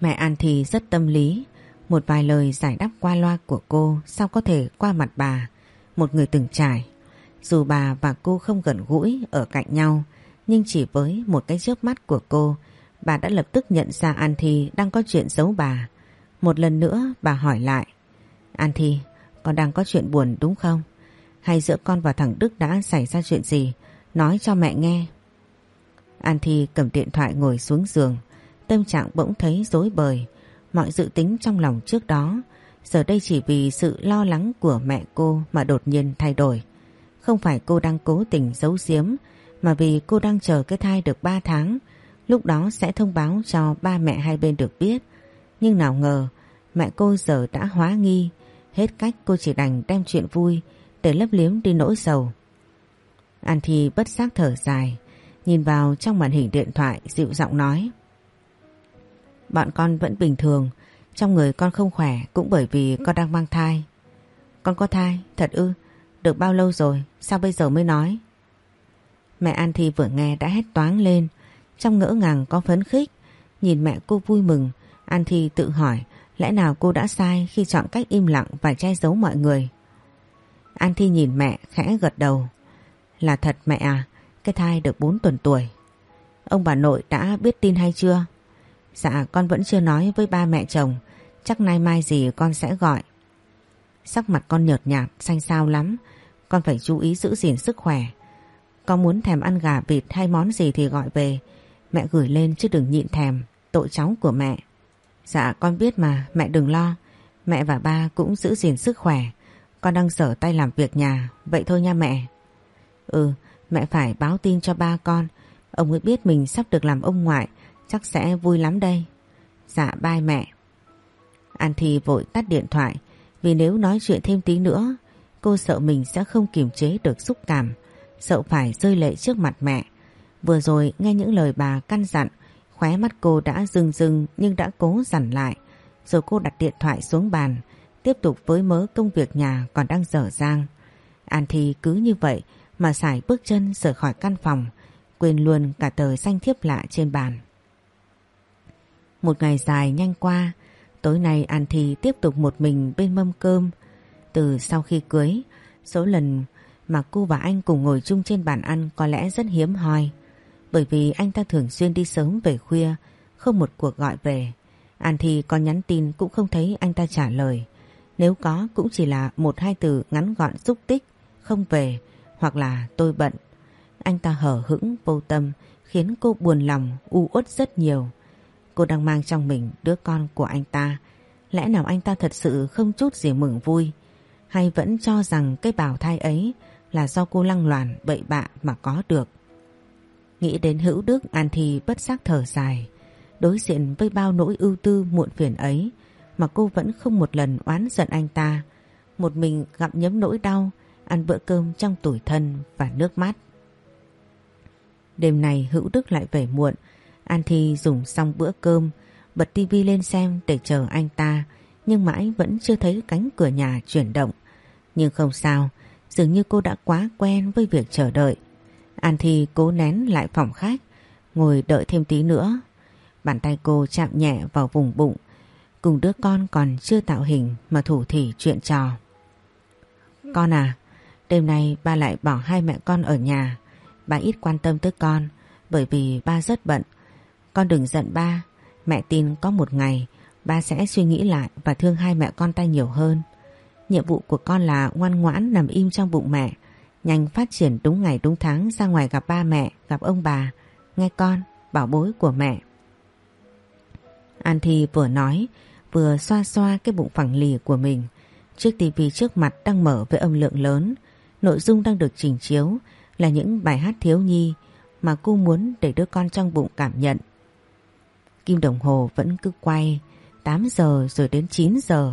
Mẹ An thì rất tâm lý một vài lời giải đáp qua loa của cô sao có thể qua mặt bà, một người từng trải. Dù bà và cô không gần gũi ở cạnh nhau, nhưng chỉ với một cái chớp mắt của cô, bà đã lập tức nhận ra An Thi đang có chuyện giấu bà. Một lần nữa bà hỏi lại, An Thi, con đang có chuyện buồn đúng không? Hay giữa con và thằng Đức đã xảy ra chuyện gì? Nói cho mẹ nghe. An Thi cầm điện thoại ngồi xuống giường, tâm trạng bỗng thấy rối bời. Mọi dự tính trong lòng trước đó giờ đây chỉ vì sự lo lắng của mẹ cô mà đột nhiên thay đổi. Không phải cô đang cố tình giấu giếm mà vì cô đang chờ cái thai được 3 tháng lúc đó sẽ thông báo cho ba mẹ hai bên được biết. Nhưng nào ngờ mẹ cô giờ đã hóa nghi hết cách cô chỉ đành đem chuyện vui để lấp liếm đi nỗi sầu. An Thi bất giác thở dài nhìn vào trong màn hình điện thoại dịu giọng nói Bọn con vẫn bình thường, trong người con không khỏe cũng bởi vì con đang mang thai. con có thai, thật ư? Được bao lâu rồi, sao bây giờ mới nói? Mẹ An Thi vừa nghe đã hét toáng lên, trong ngỡ ngàng có phấn khích. Nhìn mẹ cô vui mừng, An Thi tự hỏi lẽ nào cô đã sai khi chọn cách im lặng và che giấu mọi người. An Thi nhìn mẹ khẽ gật đầu. Là thật mẹ à, cái thai được 4 tuần tuổi. Ông bà nội đã biết tin hay chưa? Dạ con vẫn chưa nói với ba mẹ chồng, chắc nay mai gì con sẽ gọi. Sắc mặt con nhợt nhạt, xanh xao lắm, con phải chú ý giữ gìn sức khỏe. Con muốn thèm ăn gà vịt hay món gì thì gọi về, mẹ gửi lên chứ đừng nhịn thèm, tội cháu của mẹ. Dạ con biết mà, mẹ đừng lo, mẹ và ba cũng giữ gìn sức khỏe. Con đang sở tay làm việc nhà, vậy thôi nha mẹ. Ừ, mẹ phải báo tin cho ba con, ông ấy biết mình sắp được làm ông ngoại, chắc sẽ vui lắm đây. Dạ bye mẹ. An Thi vội tắt điện thoại, vì nếu nói chuyện thêm tí nữa, cô sợ mình sẽ không kiềm chế được xúc cảm, sợ phải rơi lệ trước mặt mẹ. Vừa rồi nghe những lời bà căn dặn, khóe mắt cô đã rưng rưng nhưng đã cố dằn lại. Rồi cô đặt điện thoại xuống bàn, tiếp tục với mớ công việc nhà còn đang dở dang. An Thi cứ như vậy mà xài bước chân rời khỏi căn phòng, quên luôn cả tờ danh thiếp lạ trên bàn. Một ngày dài nhanh qua, tối nay An Thi tiếp tục một mình bên mâm cơm. Từ sau khi cưới, số lần mà cô và anh cùng ngồi chung trên bàn ăn có lẽ rất hiếm hoi. Bởi vì anh ta thường xuyên đi sớm về khuya, không một cuộc gọi về. An Thi có nhắn tin cũng không thấy anh ta trả lời. Nếu có cũng chỉ là một hai từ ngắn gọn xúc tích, không về, hoặc là tôi bận. Anh ta hở hững vô tâm khiến cô buồn lòng, u uất rất nhiều. Cô đang mang trong mình đứa con của anh ta. Lẽ nào anh ta thật sự không chút gì mừng vui? Hay vẫn cho rằng cái bào thai ấy là do cô lăng loàn bậy bạ mà có được? Nghĩ đến hữu đức An Thi bất giác thở dài. Đối diện với bao nỗi ưu tư muộn phiền ấy mà cô vẫn không một lần oán giận anh ta. Một mình gặm nhấm nỗi đau, ăn bữa cơm trong tủi thân và nước mắt. Đêm này hữu đức lại về muộn, An Thi dùng xong bữa cơm, bật tivi lên xem để chờ anh ta, nhưng mãi vẫn chưa thấy cánh cửa nhà chuyển động. Nhưng không sao, dường như cô đã quá quen với việc chờ đợi. An Thi cố nén lại phòng khách, ngồi đợi thêm tí nữa. Bàn tay cô chạm nhẹ vào vùng bụng, cùng đứa con còn chưa tạo hình mà thủ thỉ chuyện trò. Con à, đêm nay ba lại bỏ hai mẹ con ở nhà, ba ít quan tâm tới con bởi vì ba rất bận. Con đừng giận ba, mẹ tin có một ngày ba sẽ suy nghĩ lại và thương hai mẹ con ta nhiều hơn. Nhiệm vụ của con là ngoan ngoãn nằm im trong bụng mẹ, nhanh phát triển đúng ngày đúng tháng ra ngoài gặp ba mẹ, gặp ông bà. Nghe con, bảo bối của mẹ. An Thi vừa nói, vừa xoa xoa cái bụng phẳng lì của mình. Chiếc tivi trước mặt đang mở với âm lượng lớn, nội dung đang được trình chiếu là những bài hát thiếu nhi mà cô muốn để đứa con trong bụng cảm nhận. Kim đồng hồ vẫn cứ quay, 8 giờ rồi đến 9 giờ,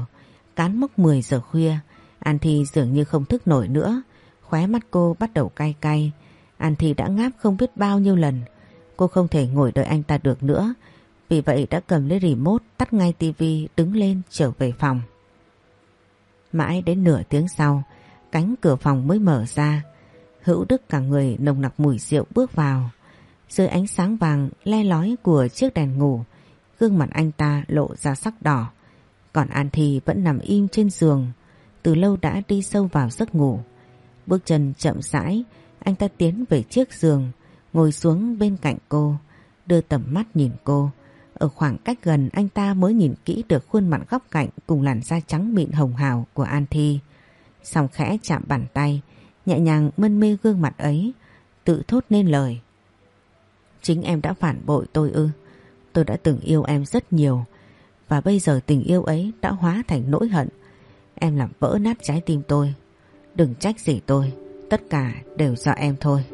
cán mốc 10 giờ khuya, An Thi dường như không thức nổi nữa, khóe mắt cô bắt đầu cay cay. An Thi đã ngáp không biết bao nhiêu lần, cô không thể ngồi đợi anh ta được nữa, vì vậy đã cầm lấy remote tắt ngay tivi đứng lên trở về phòng. Mãi đến nửa tiếng sau, cánh cửa phòng mới mở ra, Hữu Đức cả người nồng nặc mùi rượu bước vào. Dưới ánh sáng vàng le lói của chiếc đèn ngủ, gương mặt anh ta lộ ra sắc đỏ. Còn An Thi vẫn nằm im trên giường, từ lâu đã đi sâu vào giấc ngủ. Bước chân chậm rãi, anh ta tiến về chiếc giường, ngồi xuống bên cạnh cô, đưa tầm mắt nhìn cô. Ở khoảng cách gần anh ta mới nhìn kỹ được khuôn mặt góc cạnh cùng làn da trắng mịn hồng hào của An Thi. Xong khẽ chạm bàn tay, nhẹ nhàng mân mê gương mặt ấy, tự thốt nên lời. Chính em đã phản bội tôi ư. Tôi đã từng yêu em rất nhiều và bây giờ tình yêu ấy đã hóa thành nỗi hận. Em làm vỡ nát trái tim tôi. Đừng trách gì tôi, tất cả đều do em thôi.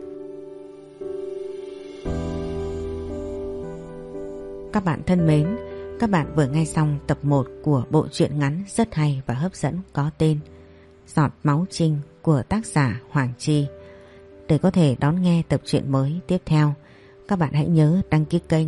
Các bạn thân mến, các bạn vừa nghe xong tập 1 của bộ truyện ngắn rất hay và hấp dẫn có tên Giọt Máu Trinh của tác giả Hoàng Chi. Để có thể đón nghe tập truyện mới tiếp theo, các bạn hãy nhớ đăng ký kênh